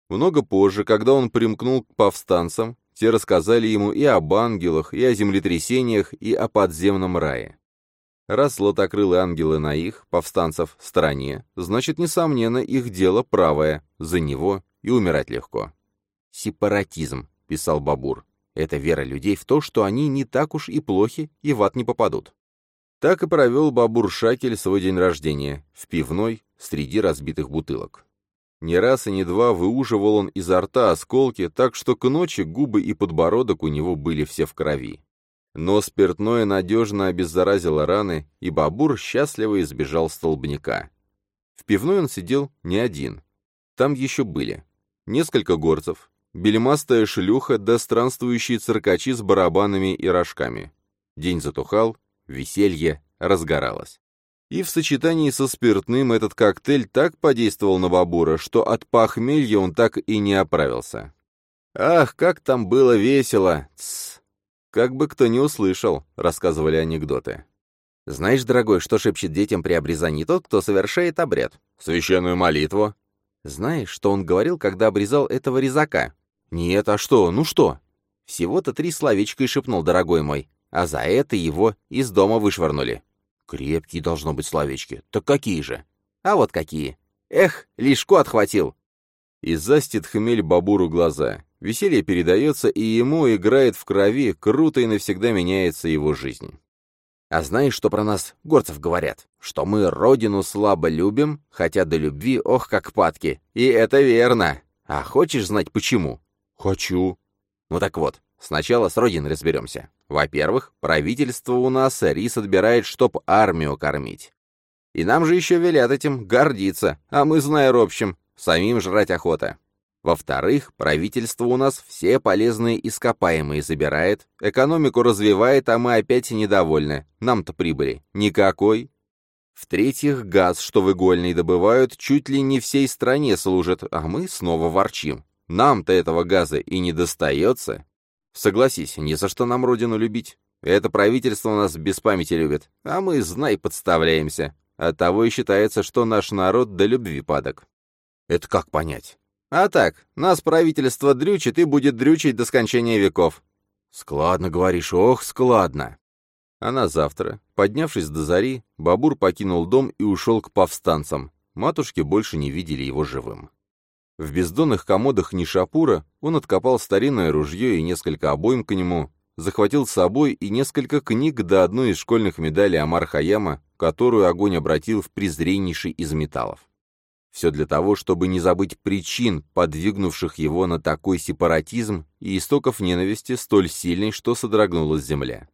Много позже, когда он примкнул к повстанцам, те рассказали ему и об ангелах, и о землетрясениях, и о подземном рае. Раз златокрылые ангелы на их, повстанцев, стороне, значит, несомненно, их дело правое, за него и умирать легко. «Сепаратизм», — писал Бабур, — «это вера людей в то, что они не так уж и плохи и в ад не попадут». Так и провел Бабур Шакель свой день рождения, в пивной, среди разбитых бутылок. Не раз и не два выуживал он изо рта осколки, так что к ночи губы и подбородок у него были все в крови. Но спиртное надежно обеззаразило раны, и Бабур счастливо избежал столбняка. В пивной он сидел не один. Там еще были несколько горцев, бельмастая шлюха да странствующие циркачи с барабанами и рожками. День затухал, веселье разгоралось. И в сочетании со спиртным этот коктейль так подействовал на Бабура, что от похмелья он так и не оправился. «Ах, как там было весело! Тссс! Как бы кто не услышал, рассказывали анекдоты. Знаешь, дорогой, что шепчет детям при обрезании тот, кто совершает обряд? Священную молитву. Знаешь, что он говорил, когда обрезал этого резака? Нет, а что, ну что? Всего-то три словечка и шепнул, дорогой мой. А за это его из дома вышвырнули. Крепкие должно быть словечки. Так какие же? А вот какие. Эх, лишку отхватил. И застит хмель бабуру глаза. Веселье передается, и ему играет в крови, круто и навсегда меняется его жизнь. А знаешь, что про нас горцев говорят? Что мы родину слабо любим, хотя до любви, ох, как падки. И это верно. А хочешь знать почему? Хочу. Ну так вот, сначала с родиной разберемся. Во-первых, правительство у нас рис отбирает, чтоб армию кормить. И нам же еще велят этим гордиться, а мы, зная робщим, самим жрать охота. Во-вторых, правительство у нас все полезные ископаемые забирает, экономику развивает, а мы опять недовольны. Нам-то прибыли никакой. В-третьих, газ, что в игольный добывают, чуть ли не всей стране служит, а мы снова ворчим. Нам-то этого газа и не достается. Согласись, не за что нам родину любить. Это правительство нас без памяти любит, а мы, знай, подставляемся. Оттого и считается, что наш народ до любви падок. Это как понять? А так, нас правительство дрючит и будет дрючить до скончания веков. Складно говоришь, ох, складно. А на завтра, поднявшись до зари, Бабур покинул дом и ушел к повстанцам. Матушки больше не видели его живым. В бездонных комодах Нишапура он откопал старинное ружье и несколько обоим к нему, захватил с собой и несколько книг до одной из школьных медалей Амар Хаяма, которую огонь обратил в презреннейший из металлов. Все для того, чтобы не забыть причин, подвигнувших его на такой сепаратизм и истоков ненависти столь сильной, что содрогнулась земля.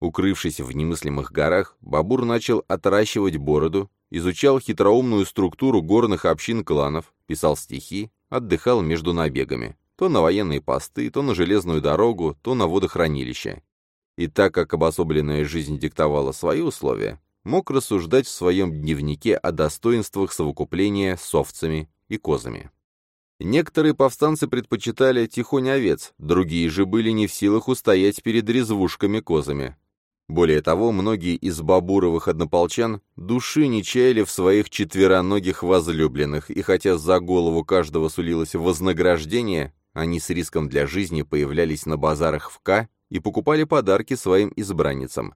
Укрывшись в немыслимых горах, Бабур начал отращивать бороду, изучал хитроумную структуру горных общин кланов, писал стихи, отдыхал между набегами, то на военные посты, то на железную дорогу, то на водохранилище. И так как обособленная жизнь диктовала свои условия, мог рассуждать в своем дневнике о достоинствах совокупления с овцами и козами. Некоторые повстанцы предпочитали тихонь овец, другие же были не в силах устоять перед резвушками-козами. Более того, многие из бабуровых однополчан души не чаяли в своих четвероногих возлюбленных, и хотя за голову каждого сулилось вознаграждение, они с риском для жизни появлялись на базарах в К и покупали подарки своим избранницам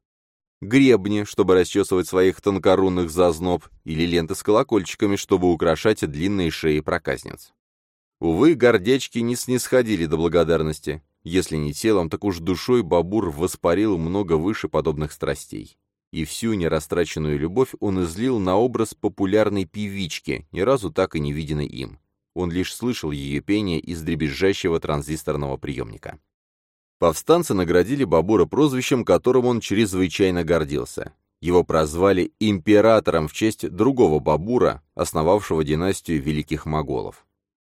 гребни, чтобы расчесывать своих тонкорунных зазноб, или ленты с колокольчиками, чтобы украшать длинные шеи проказниц. Увы, гордечки не снисходили до благодарности. Если не телом, так уж душой Бабур воспарил много выше подобных страстей. И всю нерастраченную любовь он излил на образ популярной певички, ни разу так и не виденной им. Он лишь слышал ее пение из дребезжащего транзисторного приемника. Повстанцы наградили Бабура прозвищем, которым он чрезвычайно гордился. Его прозвали императором в честь другого Бабура, основавшего династию великих моголов.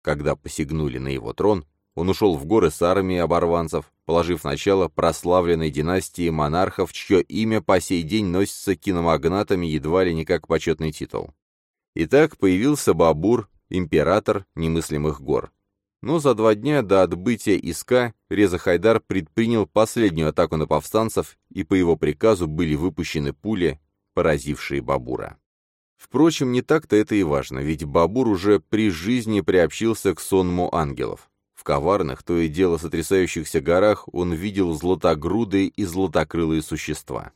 Когда посягнули на его трон, он ушел в горы с армией оборванцев, положив начало прославленной династии монархов, чье имя по сей день носится киномагнатами едва ли не как почетный титул. Итак, появился Бабур, император немыслимых гор. Но за два дня до отбытия Иска Реза Хайдар предпринял последнюю атаку на повстанцев, и по его приказу были выпущены пули, поразившие Бабура. Впрочем, не так-то это и важно, ведь Бабур уже при жизни приобщился к сонму ангелов. В коварных, то и дело сотрясающихся горах он видел златогрудые и златокрылые существа.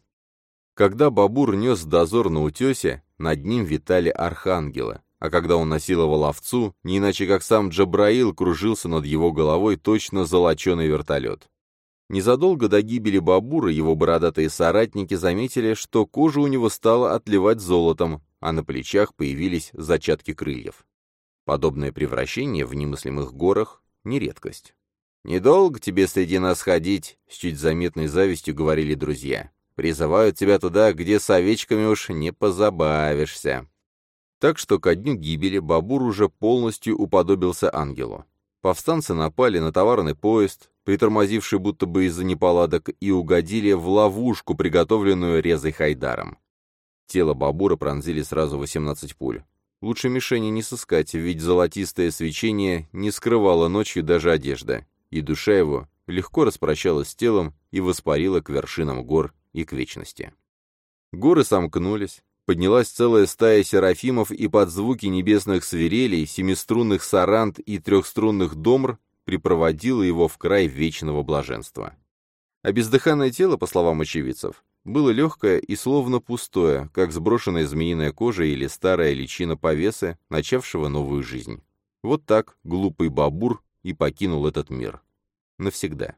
Когда Бабур нес дозор на утесе, над ним витали архангелы, а когда он насиловал овцу, не иначе как сам Джабраил кружился над его головой точно золоченый вертолет. Незадолго до гибели Бабура его бородатые соратники заметили, что кожа у него стала отливать золотом, а на плечах появились зачатки крыльев. Подобное превращение в немыслимых горах — не редкость. «Недолго тебе среди нас ходить», — с чуть заметной завистью говорили друзья. «Призывают тебя туда, где с овечками уж не позабавишься». Так что ко дню гибели Бабур уже полностью уподобился ангелу. Повстанцы напали на товарный поезд, притормозивший будто бы из-за неполадок, и угодили в ловушку, приготовленную резой Хайдаром. Тело Бабура пронзили сразу 18 пуль. Лучше мишени не сыскать, ведь золотистое свечение не скрывало ночью даже одежда, и душа его легко распрощалась с телом и воспарила к вершинам гор и к вечности. Горы сомкнулись, поднялась целая стая серафимов, и под звуки небесных свирелей, семиструнных сарант и трехструнных домр припроводила его в край вечного блаженства. А бездыханное тело, по словам очевидцев, было легкое и словно пустое, как сброшенная змеиная кожа или старая личина повесы, начавшего новую жизнь. Вот так глупый бабур и покинул этот мир. Навсегда.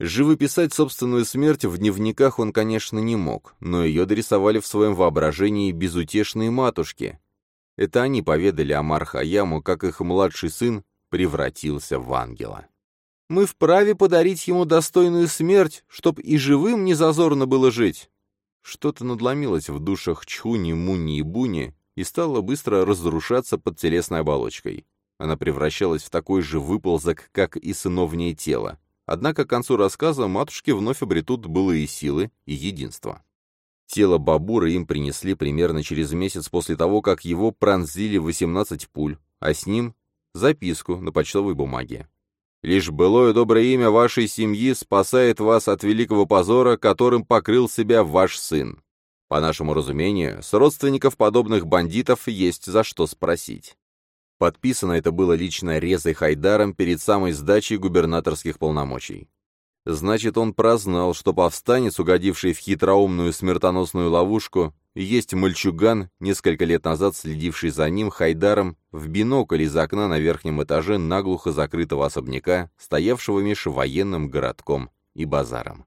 Живописать собственную смерть в дневниках он, конечно, не мог, но ее дорисовали в своем воображении безутешные матушки. Это они поведали о Мархаяму, как их младший сын превратился в ангела. «Мы вправе подарить ему достойную смерть, чтоб и живым не зазорно было жить». Что-то надломилось в душах Чхуни, Муни и Буни и стало быстро разрушаться под телесной оболочкой. Она превращалась в такой же выползок, как и сыновнее тело, Однако к концу рассказа матушки вновь обретут былые силы и единство. Тело Бабура им принесли примерно через месяц после того, как его пронзили 18 пуль, а с ним записку на почтовой бумаге. «Лишь былое доброе имя вашей семьи спасает вас от великого позора, которым покрыл себя ваш сын. По нашему разумению, с родственников подобных бандитов есть за что спросить. Подписано это было лично Резой Хайдаром перед самой сдачей губернаторских полномочий. Значит, он прознал, что повстанец, угодивший в хитроумную смертоносную ловушку, есть мальчуган, несколько лет назад следивший за ним Хайдаром в бинокль из окна на верхнем этаже наглухо закрытого особняка, стоявшего меж военным городком и базаром.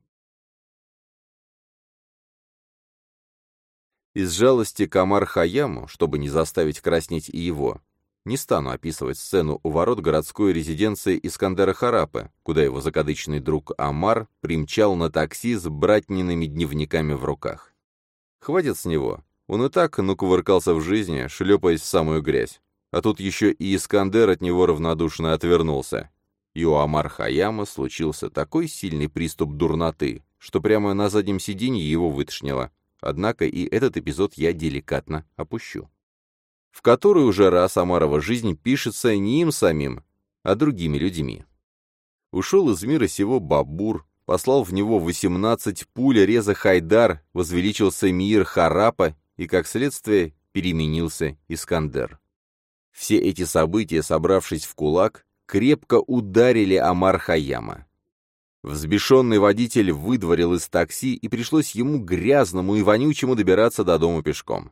Из жалости к Амар Хаяму, чтобы не заставить краснеть и его, не стану описывать сцену у ворот городской резиденции Искандера Харапы, куда его закадычный друг Амар примчал на такси с братниными дневниками в руках. Хватит с него. Он и так ну кувыркался в жизни, шлепаясь в самую грязь. А тут еще и Искандер от него равнодушно отвернулся. И у Амар Хаяма случился такой сильный приступ дурноты, что прямо на заднем сиденье его вытошнило. Однако и этот эпизод я деликатно опущу в которой уже раз Амарова жизнь пишется не им самим, а другими людьми. Ушел из мира сего Бабур, послал в него 18 пуль реза Хайдар, возвеличился Мир Харапа и, как следствие, переменился Искандер. Все эти события, собравшись в кулак, крепко ударили Амар Хаяма. Взбешенный водитель выдворил из такси, и пришлось ему грязному и вонючему добираться до дома пешком.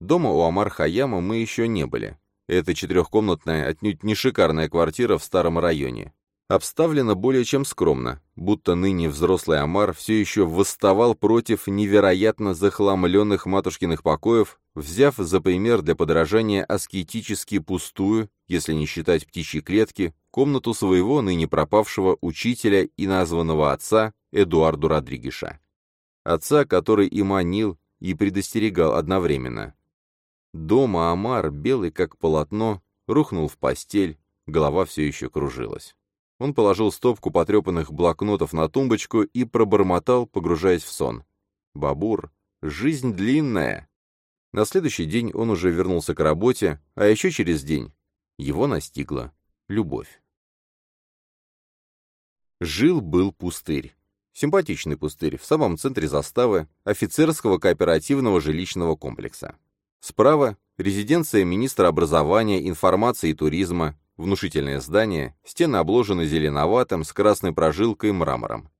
Дома у Амар Хаяма мы еще не были. Это четырехкомнатная, отнюдь не шикарная квартира в старом районе. Обставлена более чем скромно, будто ныне взрослый Амар все еще восставал против невероятно захламленных матушкиных покоев, взяв за пример для подражания аскетически пустую, если не считать птичьей клетки, комнату своего ныне пропавшего учителя и названного отца Эдуарду Родригеша. Отца, который и манил, и предостерегал одновременно. Дома Амар, белый как полотно, рухнул в постель, голова все еще кружилась. Он положил стопку потрепанных блокнотов на тумбочку и пробормотал, погружаясь в сон. «Бабур, жизнь длинная!» На следующий день он уже вернулся к работе, а еще через день его настигла любовь. Жил-был пустырь. Симпатичный пустырь в самом центре заставы офицерского кооперативного жилищного комплекса. Справа – резиденция министра образования, информации и туризма, внушительное здание, стены обложены зеленоватым с красной прожилкой мрамором.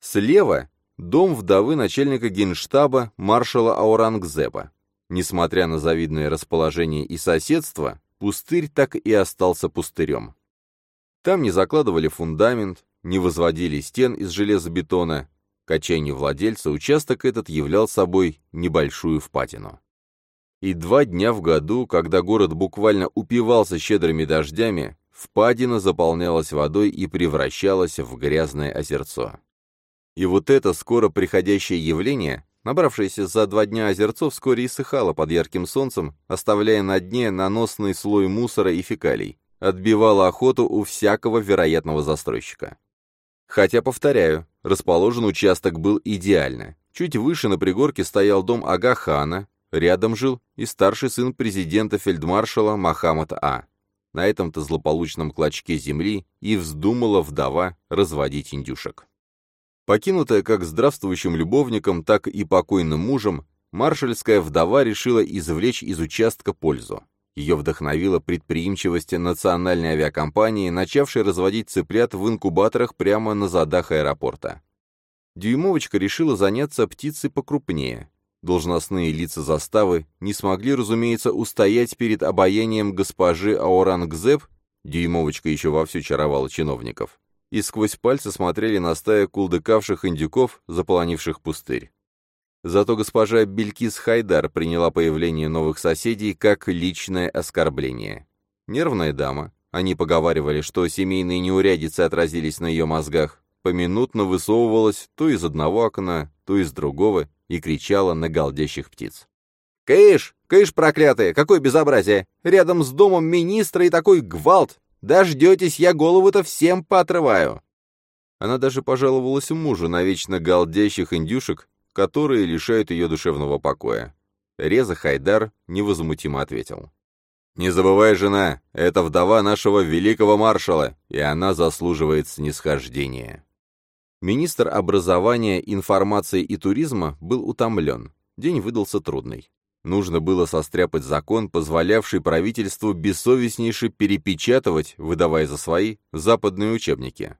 Слева – дом вдовы начальника генштаба маршала Аурангзеба. Несмотря на завидное расположение и соседство, пустырь так и остался пустырем. Там не закладывали фундамент, не возводили стен из железобетона. К владельца участок этот являл собой небольшую впадину. И два дня в году, когда город буквально упивался щедрыми дождями, впадина заполнялась водой и превращалась в грязное озерцо. И вот это скоро приходящее явление, набравшееся за два дня озерцо, вскоре иссыхало под ярким солнцем, оставляя на дне наносный слой мусора и фекалий, отбивало охоту у всякого вероятного застройщика. Хотя, повторяю, расположен участок был идеально. Чуть выше на пригорке стоял дом Агахана, рядом жил и старший сын президента фельдмаршала Мохаммад А. На этом-то злополучном клочке земли и вздумала вдова разводить индюшек. Покинутая как здравствующим любовником, так и покойным мужем, маршальская вдова решила извлечь из участка пользу. Ее вдохновила предприимчивость национальной авиакомпании, начавшей разводить цыплят в инкубаторах прямо на задах аэропорта. Дюймовочка решила заняться птицей покрупнее. Должностные лица заставы не смогли, разумеется, устоять перед обаянием госпожи Аорангзеб, Дюймовочка еще вовсю чаровала чиновников, и сквозь пальцы смотрели на стаю кулдыкавших индюков, заполонивших пустырь. Зато госпожа Белькис Хайдар приняла появление новых соседей как личное оскорбление. Нервная дама, они поговаривали, что семейные неурядицы отразились на ее мозгах, поминутно высовывалась то из одного окна, то из другого и кричала на галдящих птиц. «Кыш! Кыш, проклятые! Какое безобразие! Рядом с домом министра и такой гвалт! Дождетесь, я голову-то всем поотрываю!» Она даже пожаловалась мужу на вечно галдящих индюшек, которые лишают ее душевного покоя. Реза Хайдар невозмутимо ответил. «Не забывай, жена, это вдова нашего великого маршала, и она заслуживает снисхождения». Министр образования, информации и туризма был утомлен. День выдался трудный. Нужно было состряпать закон, позволявший правительству бессовестнейше перепечатывать, выдавая за свои, западные учебники.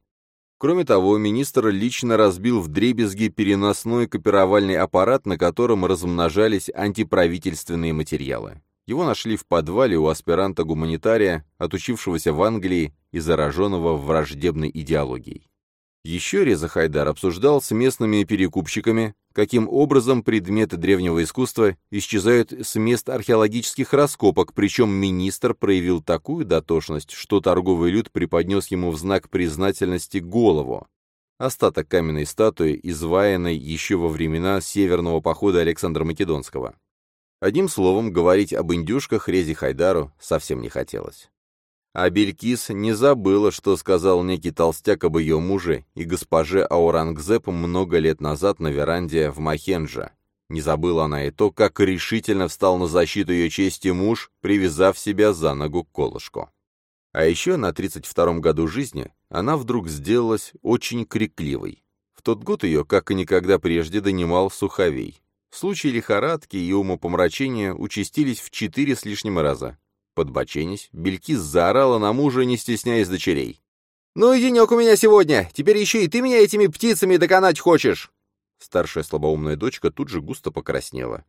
Кроме того, министр лично разбил в дребезги переносной копировальный аппарат, на котором размножались антиправительственные материалы. Его нашли в подвале у аспиранта-гуманитария, отучившегося в Англии и зараженного враждебной идеологией. Еще Реза Хайдар обсуждал с местными перекупщиками, каким образом предметы древнего искусства исчезают с мест археологических раскопок, причем министр проявил такую дотошность, что торговый люд преподнес ему в знак признательности голову. Остаток каменной статуи, изваянной еще во времена северного похода Александра Македонского. Одним словом, говорить об индюшках Резе Хайдару совсем не хотелось. А Белькис не забыла, что сказал некий толстяк об ее муже и госпоже Аурангзеп много лет назад на веранде в Махенджа. Не забыла она и то, как решительно встал на защиту ее чести муж, привязав себя за ногу к колышку. А еще на 32-м году жизни она вдруг сделалась очень крикливой. В тот год ее, как и никогда прежде, донимал суховей. Случаи лихорадки и умопомрачения участились в четыре с лишним раза, Подбоченись, Белькис заорала на мужа, не стесняясь дочерей. «Ну и денек у меня сегодня! Теперь еще и ты меня этими птицами доконать хочешь!» Старшая слабоумная дочка тут же густо покраснела.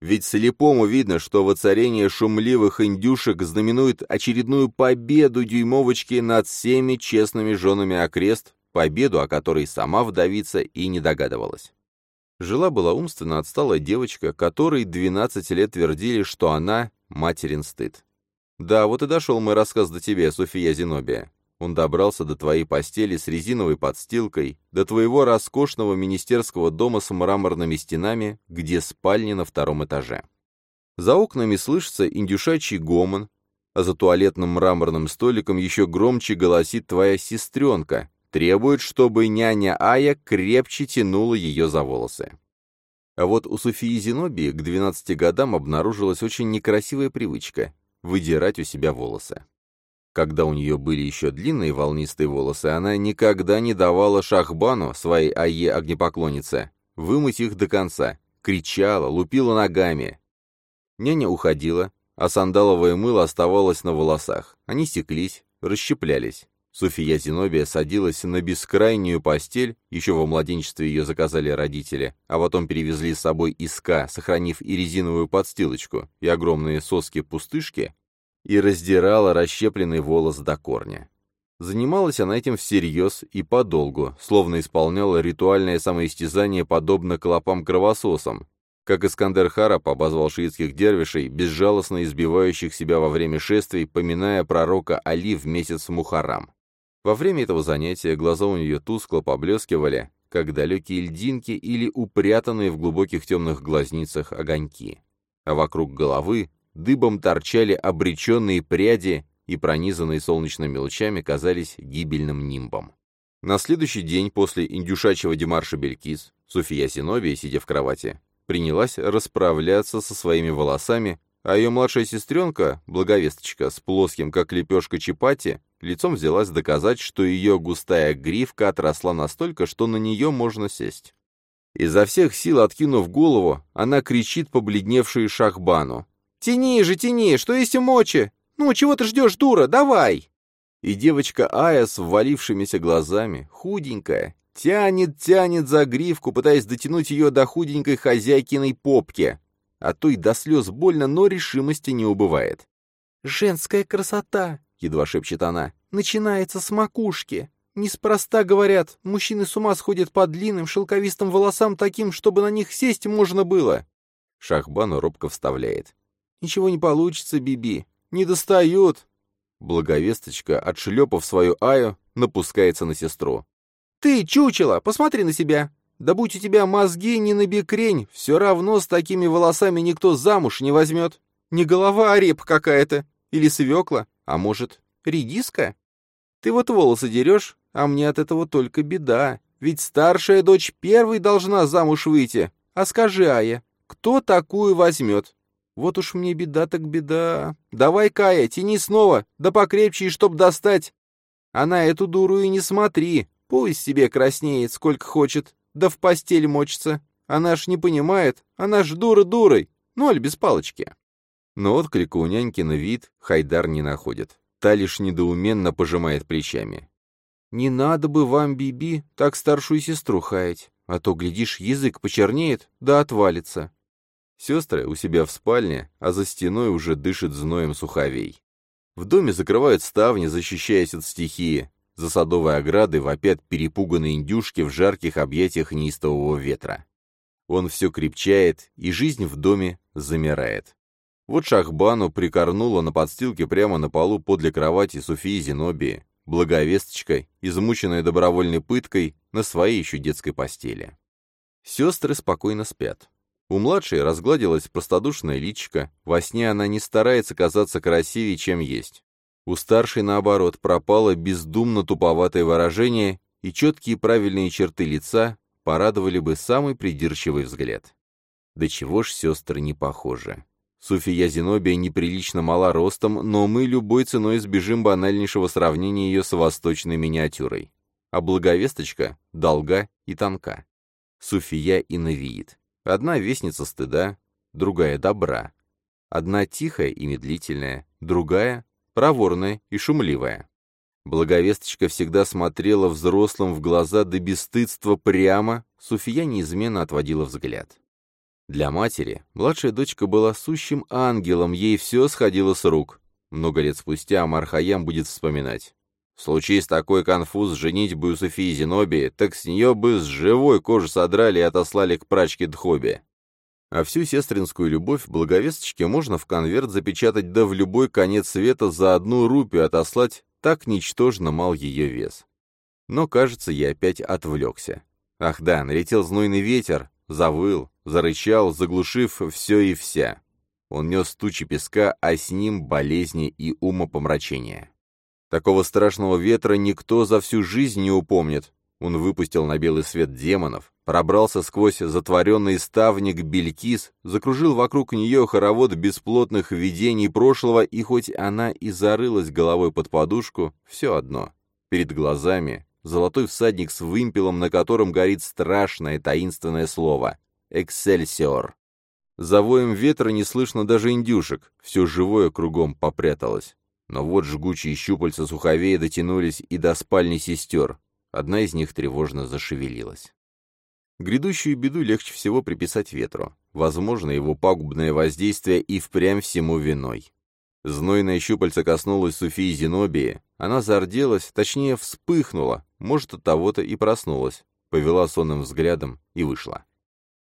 Ведь слепому видно, что воцарение шумливых индюшек знаменует очередную победу дюймовочки над всеми честными женами окрест, победу, о которой сама вдовица и не догадывалась. Жила-была умственно отсталая девочка, которой 12 лет твердили, что она — материн стыд. Да, вот и дошел мой рассказ до тебя, София Зенобия. Он добрался до твоей постели с резиновой подстилкой, до твоего роскошного министерского дома с мраморными стенами, где спальня на втором этаже. За окнами слышится индюшачий гомон, а за туалетным мраморным столиком еще громче голосит твоя сестренка, требует, чтобы няня Ая крепче тянула ее за волосы. А вот у Софии Зенобии к 12 годам обнаружилась очень некрасивая привычка выдирать у себя волосы. Когда у нее были еще длинные волнистые волосы, она никогда не давала Шахбану, своей АЕ-огнепоклоннице, вымыть их до конца, кричала, лупила ногами. Няня уходила, а сандаловое мыло оставалось на волосах. Они секлись, расщеплялись. София Зинобия садилась на бескрайнюю постель, еще во младенчестве ее заказали родители, а потом перевезли с собой иска, сохранив и резиновую подстилочку, и огромные соски-пустышки, и раздирала расщепленный волос до корня. Занималась она этим всерьез и подолгу, словно исполняла ритуальное самоистязание подобно клопам-кровососам, как Искандер Харап обозвал шиитских дервишей, безжалостно избивающих себя во время шествий, поминая пророка Али в месяц Мухарам. Во время этого занятия глаза у нее тускло поблескивали, как далекие льдинки или упрятанные в глубоких темных глазницах огоньки. А вокруг головы дыбом торчали обреченные пряди и, пронизанные солнечными лучами, казались гибельным нимбом. На следующий день после индюшачьего демарша Белькис София Зиновия, сидя в кровати, принялась расправляться со своими волосами, а ее младшая сестренка, благовесточка, с плоским, как лепешка чипати, лицом взялась доказать, что ее густая гривка отросла настолько, что на нее можно сесть. Изо всех сил откинув голову, она кричит побледневшей Шахбану. «Тяни же, тяни! Что есть мочи? Ну, чего ты ждешь, дура? Давай!» И девочка Ая с ввалившимися глазами, худенькая, тянет, тянет за гривку, пытаясь дотянуть ее до худенькой хозяйкиной попки, а то и до слез больно, но решимости не убывает. «Женская красота!» — едва шепчет она. «Начинается с макушки. Неспроста говорят, мужчины с ума сходят по длинным шелковистым волосам таким, чтобы на них сесть можно было». Шахбану робко вставляет. «Ничего не получится, Биби. Не достают!» Благовесточка, отшлепав свою Аю, напускается на сестру. «Ты, чучело, посмотри на себя! Да будь у тебя мозги не на бекрень, все равно с такими волосами никто замуж не возьмет. Не голова, а реп какая-то. Или свекла, а может, редиска? Ты вот волосы дерешь, а мне от этого только беда. Ведь старшая дочь первой должна замуж выйти. А скажи, Ая, кто такую возьмет? Вот уж мне беда так беда. Давай, Кая, тяни снова, да покрепче, и чтоб достать. А на эту дуру и не смотри. Пусть себе краснеет, сколько хочет да в постель мочится. Она ж не понимает, она ж дура дурой, ноль без палочки. Но отклика у няньки на вид Хайдар не находит. Та лишь недоуменно пожимает плечами. «Не надо бы вам, Биби, так старшую сестру хаять, а то, глядишь, язык почернеет, да отвалится». Сестры у себя в спальне, а за стеной уже дышит зноем суховей. В доме закрывают ставни, защищаясь от стихии, за садовой оградой вопят перепуганные индюшки в жарких объятиях неистового ветра. Он все крепчает, и жизнь в доме замирает. Вот Шахбану прикорнула на подстилке прямо на полу подле кровати Софии Зенобии, благовесточка, измученная добровольной пыткой, на своей еще детской постели. Сестры спокойно спят. У младшей разгладилась простодушная личико, во сне она не старается казаться красивее, чем есть. У старшей, наоборот, пропало бездумно туповатое выражение, и четкие правильные черты лица порадовали бы самый придирчивый взгляд. Да чего ж сестры не похожи. Суфия Зенобия неприлично мала ростом, но мы любой ценой избежим банальнейшего сравнения ее с восточной миниатюрой. А благовесточка долга и тонка. Суфия и Навиит. Одна вестница стыда, другая добра. Одна тихая и медлительная, другая проворная и шумливая. Благовесточка всегда смотрела взрослым в глаза до бесстыдства прямо, Суфия неизменно отводила взгляд. Для матери младшая дочка была сущим ангелом, ей все сходило с рук. Много лет спустя Амар Хаям будет вспоминать. Случись такой конфуз женить бы у Софии Зенобии, так с нее бы с живой кожи содрали и отослали к прачке Дхобе. А всю сестринскую любовь благовесточке можно в конверт запечатать да в любой конец света за одну рупию отослать, так ничтожно мал ее вес. Но, кажется, я опять отвлекся. Ах да, налетел знойный ветер, завыл, зарычал, заглушив все и вся. Он нес тучи песка, а с ним болезни и умопомрачения. Такого страшного ветра никто за всю жизнь не упомнит. Он выпустил на белый свет демонов, пробрался сквозь затворенный ставник Белькис, закружил вокруг нее хоровод бесплотных видений прошлого, и хоть она и зарылась головой под подушку, все одно. Перед глазами золотой всадник с вымпелом, на котором горит страшное таинственное слово «Эксельсиор». За воем ветра не слышно даже индюшек, все живое кругом попряталось. Но вот жгучие щупальца суховея дотянулись и до спальни сестер. Одна из них тревожно зашевелилась. Грядущую беду легче всего приписать ветру. Возможно, его пагубное воздействие и впрямь всему виной. Знойное щупальце коснулось Суфии Зенобии. Она зарделась, точнее, вспыхнула, может, от того-то и проснулась, повела сонным взглядом и вышла.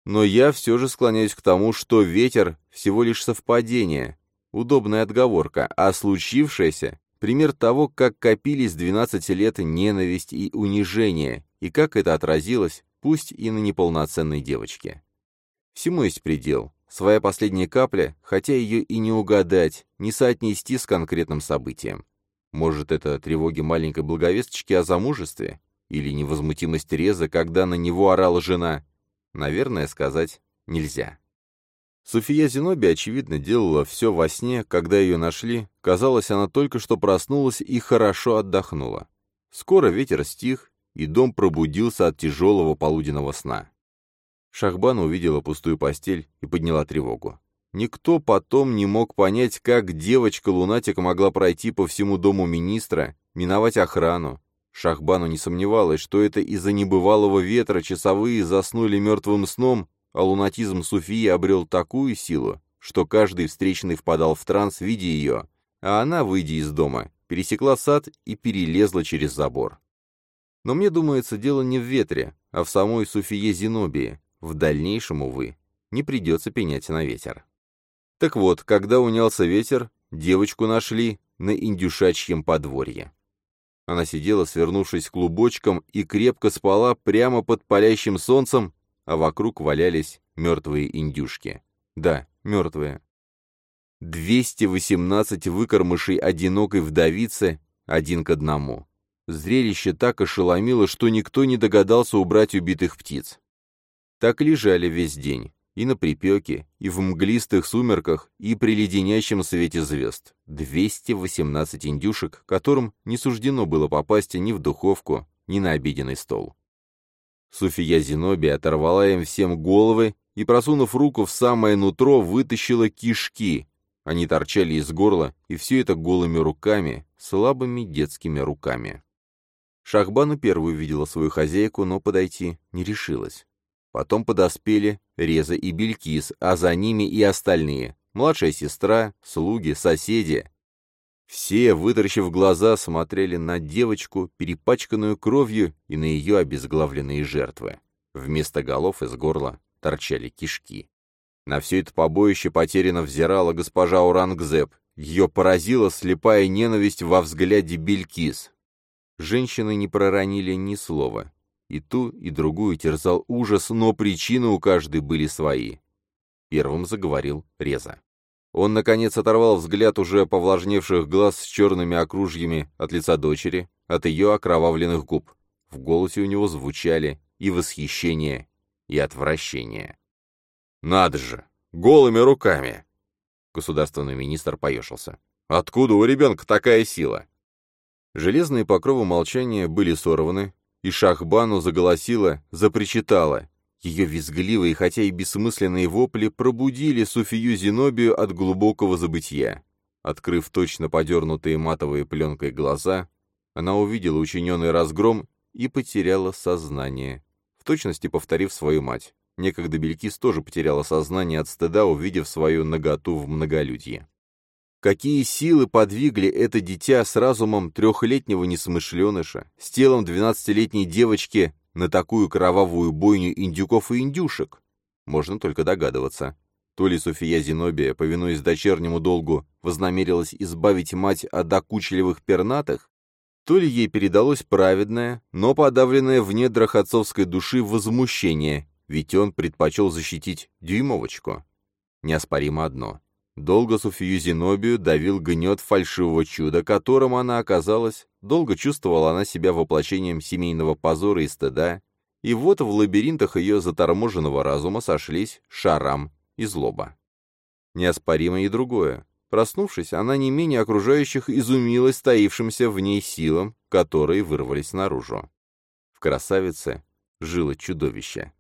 Но я все же склоняюсь к тому, что ветер — всего лишь совпадение, удобная отговорка, а случившееся — пример того, как копились 12 лет ненависть и унижение, и как это отразилось, пусть и на неполноценной девочке. Всему есть предел. Своя последняя капля, хотя ее и не угадать, не соотнести с конкретным событием. Может, это тревоги маленькой благовесточки о замужестве? Или невозмутимость Реза, когда на него орала жена? Наверное, сказать нельзя. София Зиноби, очевидно, делала все во сне, когда ее нашли. Казалось, она только что проснулась и хорошо отдохнула. Скоро ветер стих, и дом пробудился от тяжелого полуденного сна. Шахбана увидела пустую постель и подняла тревогу. Никто потом не мог понять, как девочка-лунатик могла пройти по всему дому министра, миновать охрану. Шахбану не сомневалась, что это из-за небывалого ветра часовые заснули мертвым сном, а лунатизм Суфии обрел такую силу, что каждый встречный впадал в транс, видя ее, а она, выйдя из дома, пересекла сад и перелезла через забор. Но мне думается, дело не в ветре, а в самой Суфие Зенобии. В дальнейшем, увы, не придется пенять на ветер. Так вот, когда унялся ветер, девочку нашли на индюшачьем подворье. Она сидела, свернувшись клубочком, и крепко спала прямо под палящим солнцем, а вокруг валялись мертвые индюшки. Да, мертвые. 218 выкормышей одинокой вдовицы один к одному. Зрелище так ошеломило, что никто не догадался убрать убитых птиц. Так лежали весь день, и на припеке, и в мглистых сумерках, и при леденящем свете звезд. 218 индюшек, которым не суждено было попасть ни в духовку, ни на обеденный стол. Суфия Зиноби оторвала им всем головы и, просунув руку в самое нутро, вытащила кишки. Они торчали из горла, и все это голыми руками, слабыми детскими руками. Шахбану первую видела свою хозяйку, но подойти не решилась. Потом подоспели Реза и Белькис, а за ними и остальные. Младшая сестра, слуги, соседи. Все, вытаращив глаза, смотрели на девочку, перепачканную кровью, и на ее обезглавленные жертвы. Вместо голов из горла торчали кишки. На все это побоище потерянно взирала госпожа Урангзеп. Ее поразила слепая ненависть во взгляде Белькис. Женщины не проронили ни слова, и ту, и другую терзал ужас, но причины у каждой были свои. Первым заговорил Реза. Он, наконец, оторвал взгляд уже повлажневших глаз с черными окружьями от лица дочери, от ее окровавленных губ. В голосе у него звучали и восхищение, и отвращение. «Надо же! Голыми руками!» Государственный министр поешился. «Откуда у ребенка такая сила?» Железные покровы молчания были сорваны, и Шахбану заголосила, запричитала. Ее визгливые, хотя и бессмысленные вопли пробудили Суфию Зенобию от глубокого забытья. Открыв точно подернутые матовой пленкой глаза, она увидела учиненный разгром и потеряла сознание, в точности повторив свою мать. Некогда Белькис тоже потеряла сознание от стыда, увидев свою наготу в многолюдье. Какие силы подвигли это дитя с разумом трехлетнего несмышленыша, с телом двенадцатилетней девочки на такую кровавую бойню индюков и индюшек? Можно только догадываться. То ли София Зенобия, повинуясь дочернему долгу, вознамерилась избавить мать от докучливых пернатых, то ли ей передалось праведное, но подавленное в недрах отцовской души возмущение, ведь он предпочел защитить дюймовочку. Неоспоримо одно. Долго Софию Зенобию давил гнет фальшивого чуда, которым она оказалась, долго чувствовала она себя воплощением семейного позора и стыда, и вот в лабиринтах ее заторможенного разума сошлись шарам и злоба. Неоспоримо и другое. Проснувшись, она не менее окружающих изумилась стоившимся в ней силам, которые вырвались наружу. В красавице жило чудовище.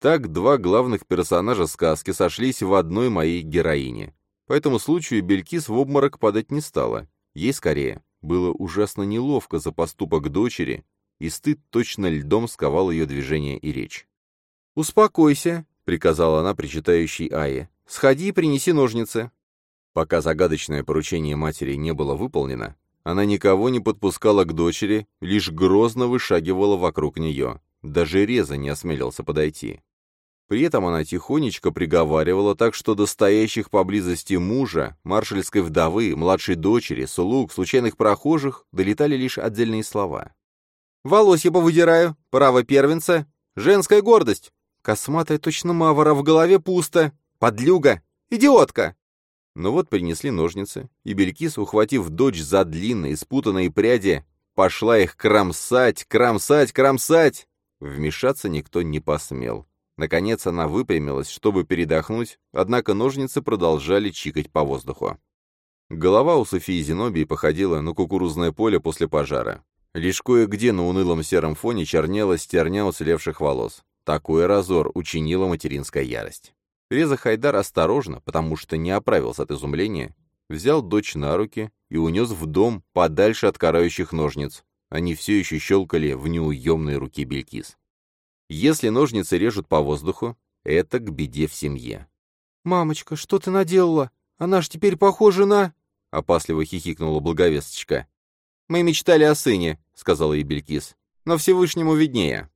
Так два главных персонажа сказки сошлись в одной моей героине. По этому случаю Белькис в обморок падать не стала. Ей скорее было ужасно неловко за поступок дочери, и стыд точно льдом сковал ее движение и речь. «Успокойся», — приказала она причитающей Ае. «Сходи и принеси ножницы». Пока загадочное поручение матери не было выполнено, она никого не подпускала к дочери, лишь грозно вышагивала вокруг нее. Даже Реза не осмелился подойти. При этом она тихонечко приговаривала так, что до стоящих поблизости мужа, маршальской вдовы, младшей дочери, слуг, случайных прохожих долетали лишь отдельные слова. «Волосья повыдираю, право первенца, женская гордость, косматая точно мавра, в голове пусто, подлюга, идиотка!» Но вот принесли ножницы, и Белькис, ухватив дочь за длинные, спутанные пряди, пошла их кромсать, кромсать, кромсать. Вмешаться никто не посмел. Наконец она выпрямилась, чтобы передохнуть, однако ножницы продолжали чикать по воздуху. Голова у Софии Зенобии походила на кукурузное поле после пожара. Лишь кое-где на унылом сером фоне чернела стерня уцелевших волос. Такой разор учинила материнская ярость. Реза Хайдар осторожно, потому что не оправился от изумления, взял дочь на руки и унес в дом подальше от карающих ножниц. Они все еще щелкали в неуемной руке Белькис. Если ножницы режут по воздуху, это к беде в семье. «Мамочка, что ты наделала? Она ж теперь похожа на...» — опасливо хихикнула благовесточка. «Мы мечтали о сыне», — сказала ей. «Но Всевышнему виднее».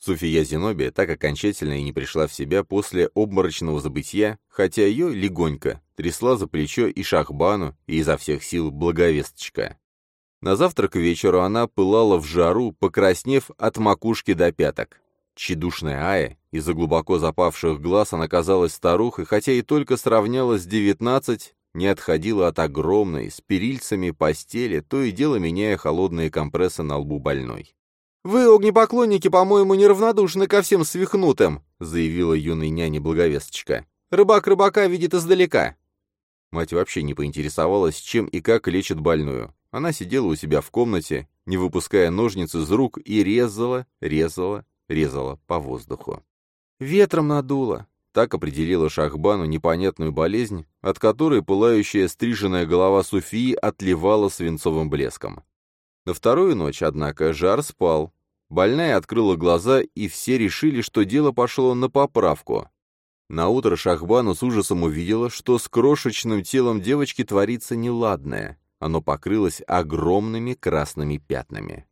Суфия Зенобия так окончательно и не пришла в себя после обморочного забытия, хотя ее легонько трясла за плечо и Шахбану, и изо всех сил благовесточка. На завтрак вечеру она пылала в жару, покраснев от макушки до пяток. Чедушная Ая, из-за глубоко запавших глаз она казалась старухой, хотя и только сравнялась с девятнадцать, не отходила от огромной, с перильцами постели, то и дело меняя холодные компрессы на лбу больной. «Вы, огнепоклонники, по-моему, неравнодушны ко всем свихнутым», заявила юной няне благовесточка. «Рыбак рыбака видит издалека». Мать вообще не поинтересовалась, чем и как лечит больную. Она сидела у себя в комнате, не выпуская ножниц из рук, и резала, резала, резала по воздуху. «Ветром надуло», — так определила Шахбану непонятную болезнь, от которой пылающая стриженная голова Суфии отливала свинцовым блеском. На вторую ночь, однако, жар спал. Больная открыла глаза, и все решили, что дело пошло на поправку. Наутро Шахбану с ужасом увидела, что с крошечным телом девочки творится неладное. Оно покрылось огромными красными пятнами.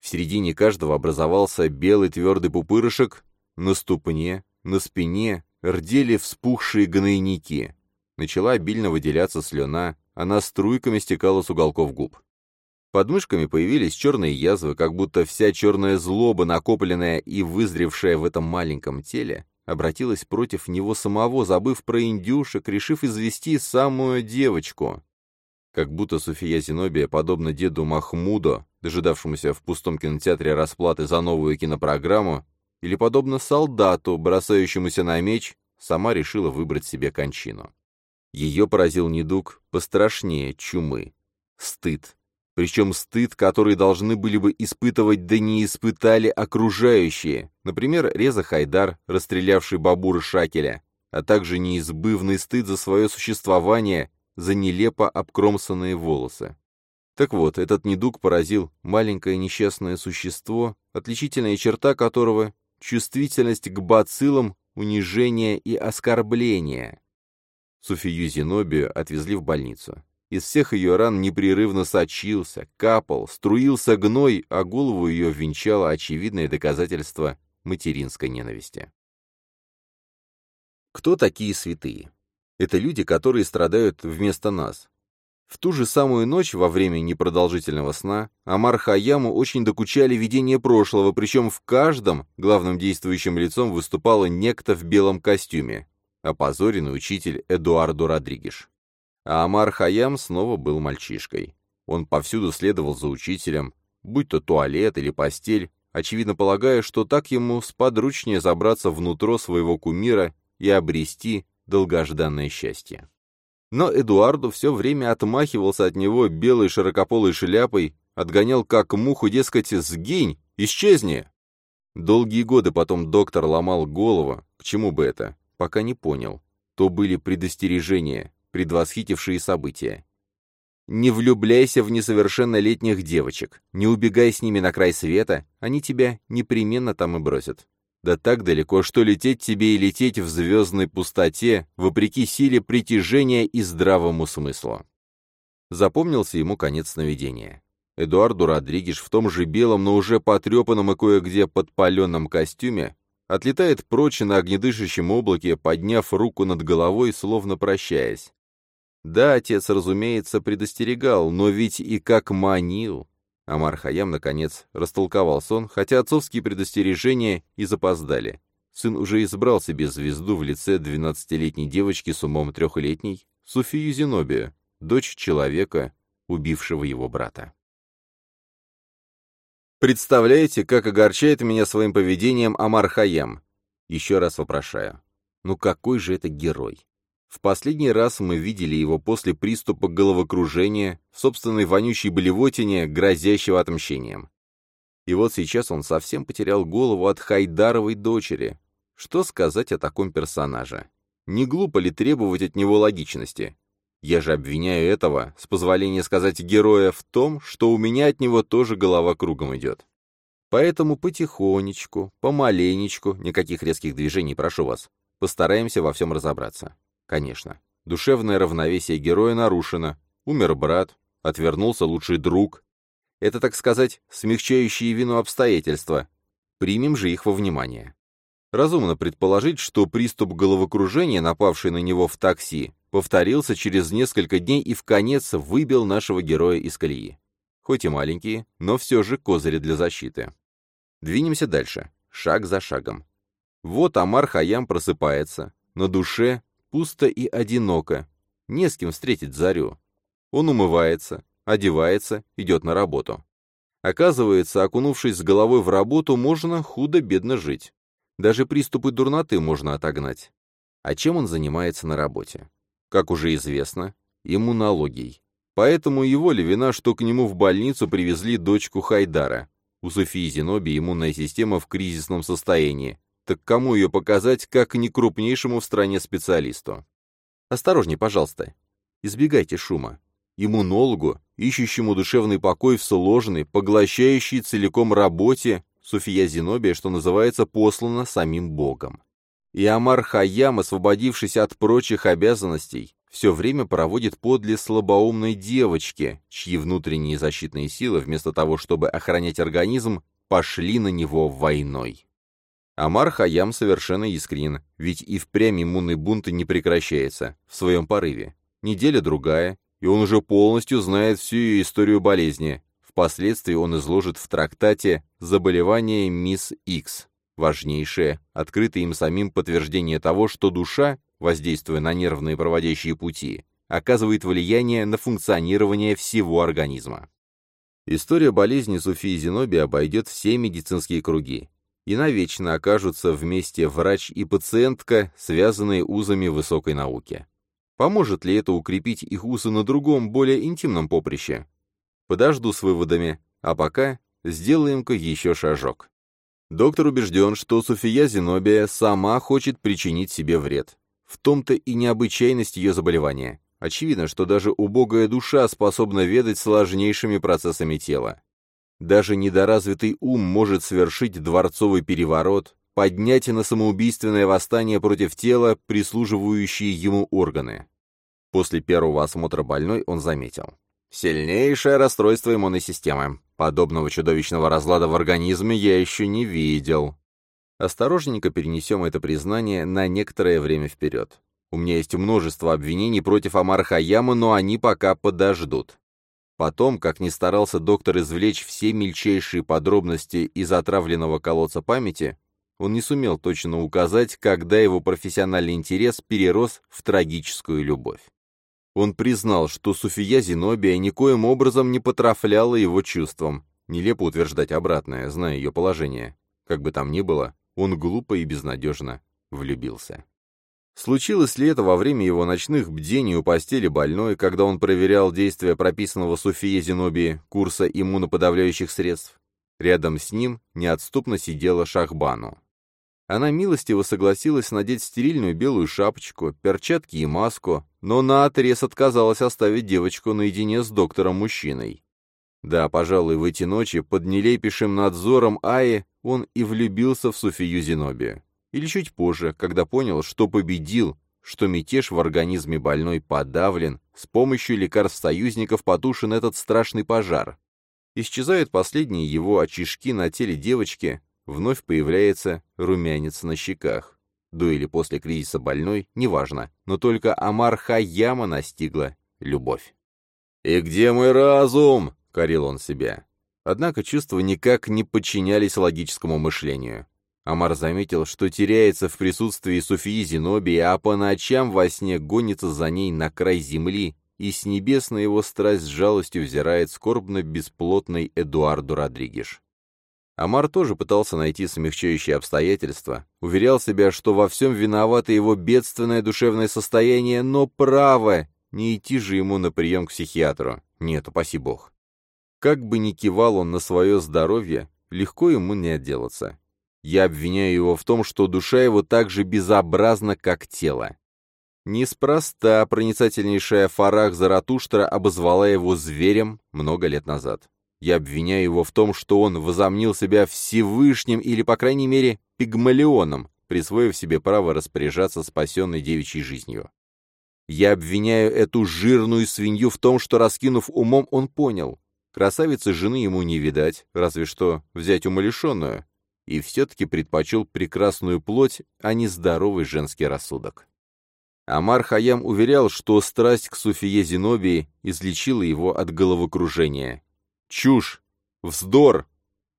В середине каждого образовался белый твердый пупырышек, на ступне, на спине рдели вспухшие гнойники. Начала обильно выделяться слюна, она струйками стекала с уголков губ. Под мышками появились черные язвы, как будто вся черная злоба, накопленная и вызревшая в этом маленьком теле, обратилась против него самого, забыв про индюшек, решив извести самую девочку. Как будто Суфия Зенобия, подобно деду Махмуду, дожидавшемуся в пустом кинотеатре расплаты за новую кинопрограмму, или подобно солдату, бросающемуся на меч, сама решила выбрать себе кончину. Ее поразил недуг пострашнее чумы. Стыд, причем стыд, который должны были бы испытывать, да не испытали окружающие, например, Реза Хайдар, расстрелявший Бабура Шакеля, а также неизбывный стыд за свое существование, за нелепо обкромсанные волосы. Так вот, этот недуг поразил маленькое несчастное существо, отличительная черта которого — чувствительность к бациллам, унижение и оскорбление. Суфию Зенобию отвезли в больницу. Из всех ее ран непрерывно сочился, капал, струился гной, а голову ее венчало очевидное доказательство материнской ненависти. Кто такие святые? Это люди, которые страдают вместо нас. В ту же самую ночь, во время непродолжительного сна, Амар Хаяму очень докучали видения прошлого, причем в каждом главным действующим лицом выступала некто в белом костюме, опозоренный учитель Эдуардо Родригеш. А Амар Хаям снова был мальчишкой. Он повсюду следовал за учителем, будь то туалет или постель, очевидно полагая, что так ему сподручнее забраться внутрь своего кумира и обрести долгожданное счастье. Но Эдуарду все время отмахивался от него белой широкополой шляпой, отгонял как муху, дескать, «сгинь, исчезни!» Долгие годы потом доктор ломал голову, к чему бы это, пока не понял. То были предостережения, предвосхитившие события. Не влюбляйся в несовершеннолетних девочек, не убегай с ними на край света, они тебя непременно там и бросят. Да так далеко, что лететь тебе и лететь в звездной пустоте, вопреки силе притяжения и здравому смыслу. Запомнился ему конец сновидения. Эдуарду Родригеш в том же белом, но уже потрепанном и кое-где подпаленном костюме отлетает прочь на огнедышащем облаке, подняв руку над головой, словно прощаясь. Да, отец, разумеется, предостерегал, но ведь и как манил. Амар Хаям, наконец, растолковал сон, хотя отцовские предостережения и запоздали. Сын уже избрал себе звезду в лице двенадцатилетней девочки с умом трехлетней, Суфию Зенобию, дочь человека, убившего его брата. Представляете, как огорчает меня своим поведением Амар Хаям? Еще раз вопрошаю. Ну какой же это герой? В последний раз мы видели его после приступа головокружения собственной вонючей блевотине, грозящего отмщением. И вот сейчас он совсем потерял голову от Хайдаровой дочери. Что сказать о таком персонаже? Не глупо ли требовать от него логичности? Я же обвиняю этого, с позволения сказать героя, в том, что у меня от него тоже голова кругом идет. Поэтому потихонечку, помаленечку, никаких резких движений, прошу вас, постараемся во всем разобраться. Конечно, душевное равновесие героя нарушено, умер брат, отвернулся лучший друг. Это, так сказать, смягчающие вину обстоятельства. Примем же их во внимание. Разумно предположить, что приступ головокружения, напавший на него в такси, повторился через несколько дней и в конец выбил нашего героя из колеи. Хоть и маленькие, но все же козыри для защиты. Двинемся дальше, шаг за шагом. Вот Амар Хаям просыпается, на душе пусто и одиноко, не с кем встретить зарю. Он умывается, одевается, идет на работу. Оказывается, окунувшись с головой в работу, можно худо-бедно жить. Даже приступы дурноты можно отогнать. А чем он занимается на работе? как уже известно, иммунологией. Поэтому его ли вина, что к нему в больницу привезли дочку Хайдара? У Софии Зеноби иммунная система в кризисном состоянии. Так кому ее показать, как не крупнейшему в стране специалисту? Осторожней, пожалуйста. Избегайте шума. Иммунологу, ищущему душевный покой в сложной, поглощающей целиком работе, София Зенобия, что называется, послана самим Богом. И Амар Хаям, освободившись от прочих обязанностей, все время проводит подле слабоумной девочки, чьи внутренние защитные силы, вместо того, чтобы охранять организм, пошли на него войной. Амар Хаям совершенно искренен, ведь и впрямь иммунный бунт не прекращается, в своем порыве. Неделя-другая, и он уже полностью знает всю ее историю болезни. Впоследствии он изложит в трактате «Заболевание мисс Икс», Важнейшее, открытое им самим подтверждение того, что душа, воздействуя на нервные проводящие пути, оказывает влияние на функционирование всего организма. История болезни Суфии Зеноби обойдет все медицинские круги, и навечно окажутся вместе врач и пациентка, связанные узами высокой науки. Поможет ли это укрепить их узы на другом, более интимном поприще? Подожду с выводами, а пока сделаем-ка еще шажок. Доктор убежден, что Суфия Зенобия сама хочет причинить себе вред. В том-то и необычайность ее заболевания. Очевидно, что даже убогая душа способна ведать сложнейшими процессами тела. Даже недоразвитый ум может совершить дворцовый переворот, поднять на самоубийственное восстание против тела прислуживающие ему органы. После первого осмотра больной он заметил. Сильнейшее расстройство иммунной системы. Подобного чудовищного разлада в организме я еще не видел. Осторожненько перенесем это признание на некоторое время вперед. У меня есть множество обвинений против Амара Хаяма, но они пока подождут. Потом, как ни старался доктор извлечь все мельчайшие подробности из отравленного колодца памяти, он не сумел точно указать, когда его профессиональный интерес перерос в трагическую любовь. Он признал, что Суфия Зенобия никоим образом не потрафляла его чувствам. Нелепо утверждать обратное, зная ее положение. Как бы там ни было, он глупо и безнадежно влюбился. Случилось ли это во время его ночных бдений у постели больной, когда он проверял действия прописанного Суфии Зенобии курса иммуноподавляющих средств? Рядом с ним неотступно сидела Шахбану. Она милостиво согласилась надеть стерильную белую шапочку, перчатки и маску, но наотрез отказалась оставить девочку наедине с доктором-мужчиной. Да, пожалуй, в эти ночи под нелепейшим надзором Аи он и влюбился в Суфию Зенобию. Или чуть позже, когда понял, что победил, что мятеж в организме больной подавлен, с помощью лекарств союзников потушен этот страшный пожар. Исчезают последние его очишки на теле девочки, вновь появляется румянец на щеках. До или после кризиса больной, неважно, но только Амар Хаяма настигла любовь. «И где мой разум?» — корил он себя. Однако чувства никак не подчинялись логическому мышлению. Амар заметил, что теряется в присутствии Софии Зенобии, а по ночам во сне гонится за ней на край земли, и с небес на его страсть с жалостью взирает скорбно-бесплотный Эдуарду Родригеш. Амар тоже пытался найти смягчающие обстоятельства, уверял себя, что во всем виновато его бедственное душевное состояние, но право, не идти же ему на прием к психиатру. Нет, упаси бог. Как бы ни кивал он на свое здоровье, легко ему не отделаться. Я обвиняю его в том, что душа его так же безобразна, как тело. Неспроста проницательнейшая Фарах Заратуштра обозвала его зверем много лет назад. Я обвиняю его в том, что он возомнил себя Всевышним или, по крайней мере, пигмалионом, присвоив себе право распоряжаться спасенной девичьей жизнью. Я обвиняю эту жирную свинью в том, что, раскинув умом, он понял. Красавицы жены ему не видать, разве что взять умалишенную, и все-таки предпочел прекрасную плоть, а не здоровый женский рассудок. Амар Хаям уверял, что страсть к Суфие Зенобии излечила его от головокружения. Чушь! Вздор!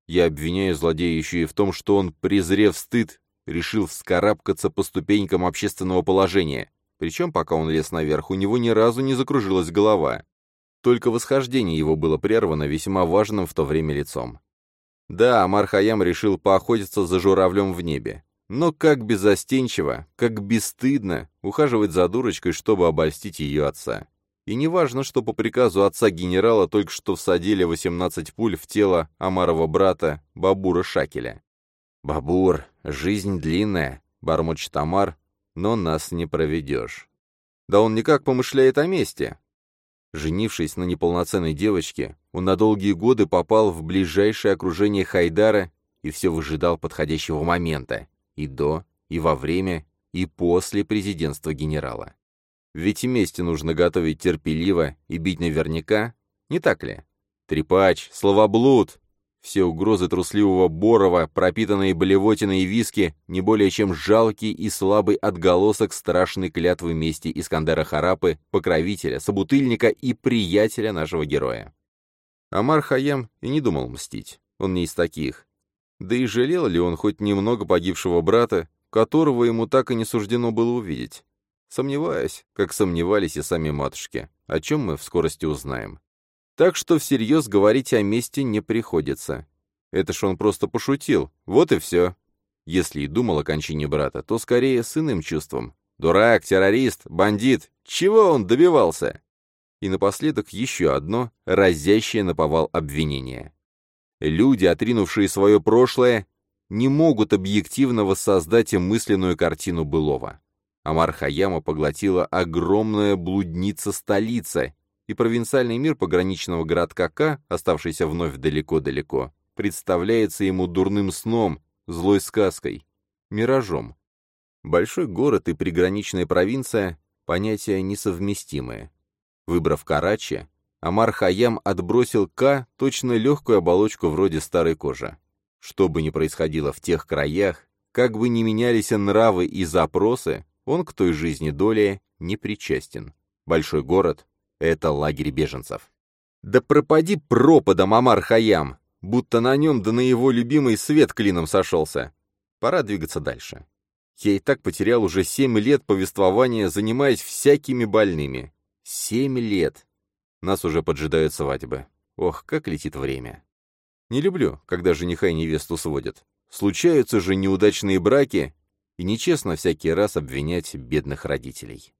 Я обвиняю злодея еще и в том, что он, презрев стыд, решил вскарабкаться по ступенькам общественного положения. Причем, пока он лез наверх, у него ни разу не закружилась голова. Только восхождение его было прервано весьма важным в то время лицом. Да, Амар Хаям решил поохотиться за журавлем в небе. Но как безостенчиво, как бесстыдно ухаживать за дурочкой, чтобы обольстить ее отца. И не важно, что по приказу отца-генерала только что всадили 18 пуль в тело Амарова брата Бабура Шакеля. «Бабур, жизнь длинная», — бормочет Амар, — «но нас не проведешь». Да он никак помышляет о месте. Женившись на неполноценной девочке, он на долгие годы попал в ближайшее окружение Хайдара и все выжидал подходящего момента, и до, и во время, и после президентства генерала. Ведь вместе нужно готовить терпеливо и бить наверняка, не так ли? Трепач, словоблуд, все угрозы трусливого Борова, пропитанные блевотиной и виски, не более чем жалкий и слабый отголосок страшной клятвы мести Искандера Харапы, покровителя, собутыльника и приятеля нашего героя. Амар Хаям и не думал мстить, он не из таких. Да и жалел ли он хоть немного погибшего брата, которого ему так и не суждено было увидеть? Сомневаюсь, как сомневались и сами матушки, о чем мы в скорости узнаем. Так что всерьез говорить о мести не приходится. Это ж он просто пошутил, вот и все. Если и думал о кончине брата, то скорее с иным чувством. Дурак, террорист, бандит, чего он добивался? И напоследок еще одно, разящее наповал обвинение. Люди, отринувшие свое прошлое, не могут объективно воссоздать мысленную картину былого. Амар Хаяма поглотила огромная блудница-столица, и провинциальный мир пограничного городка К, оставшийся вновь далеко-далеко, представляется ему дурным сном, злой сказкой, миражом. Большой город и приграничная провинция — понятия несовместимые. Выбрав Карачи, Амар Хаям отбросил К точно легкую оболочку вроде старой кожи. Что бы ни происходило в тех краях, как бы ни менялись нравы и запросы, он к той жизни доли не причастен. Большой город это лагерь беженцев. Да пропади пропадом Амар Хаям, будто на нем да на его любимый свет клином сошелся. Пора двигаться дальше. Я и так потерял уже семь лет повествования, занимаясь всякими больными. Семь лет. Нас уже поджидают свадьбы. Ох, как летит время. Не люблю, когда жениха и невесту сводят. Случаются же неудачные браки, и нечестно всякий раз обвинять бедных родителей.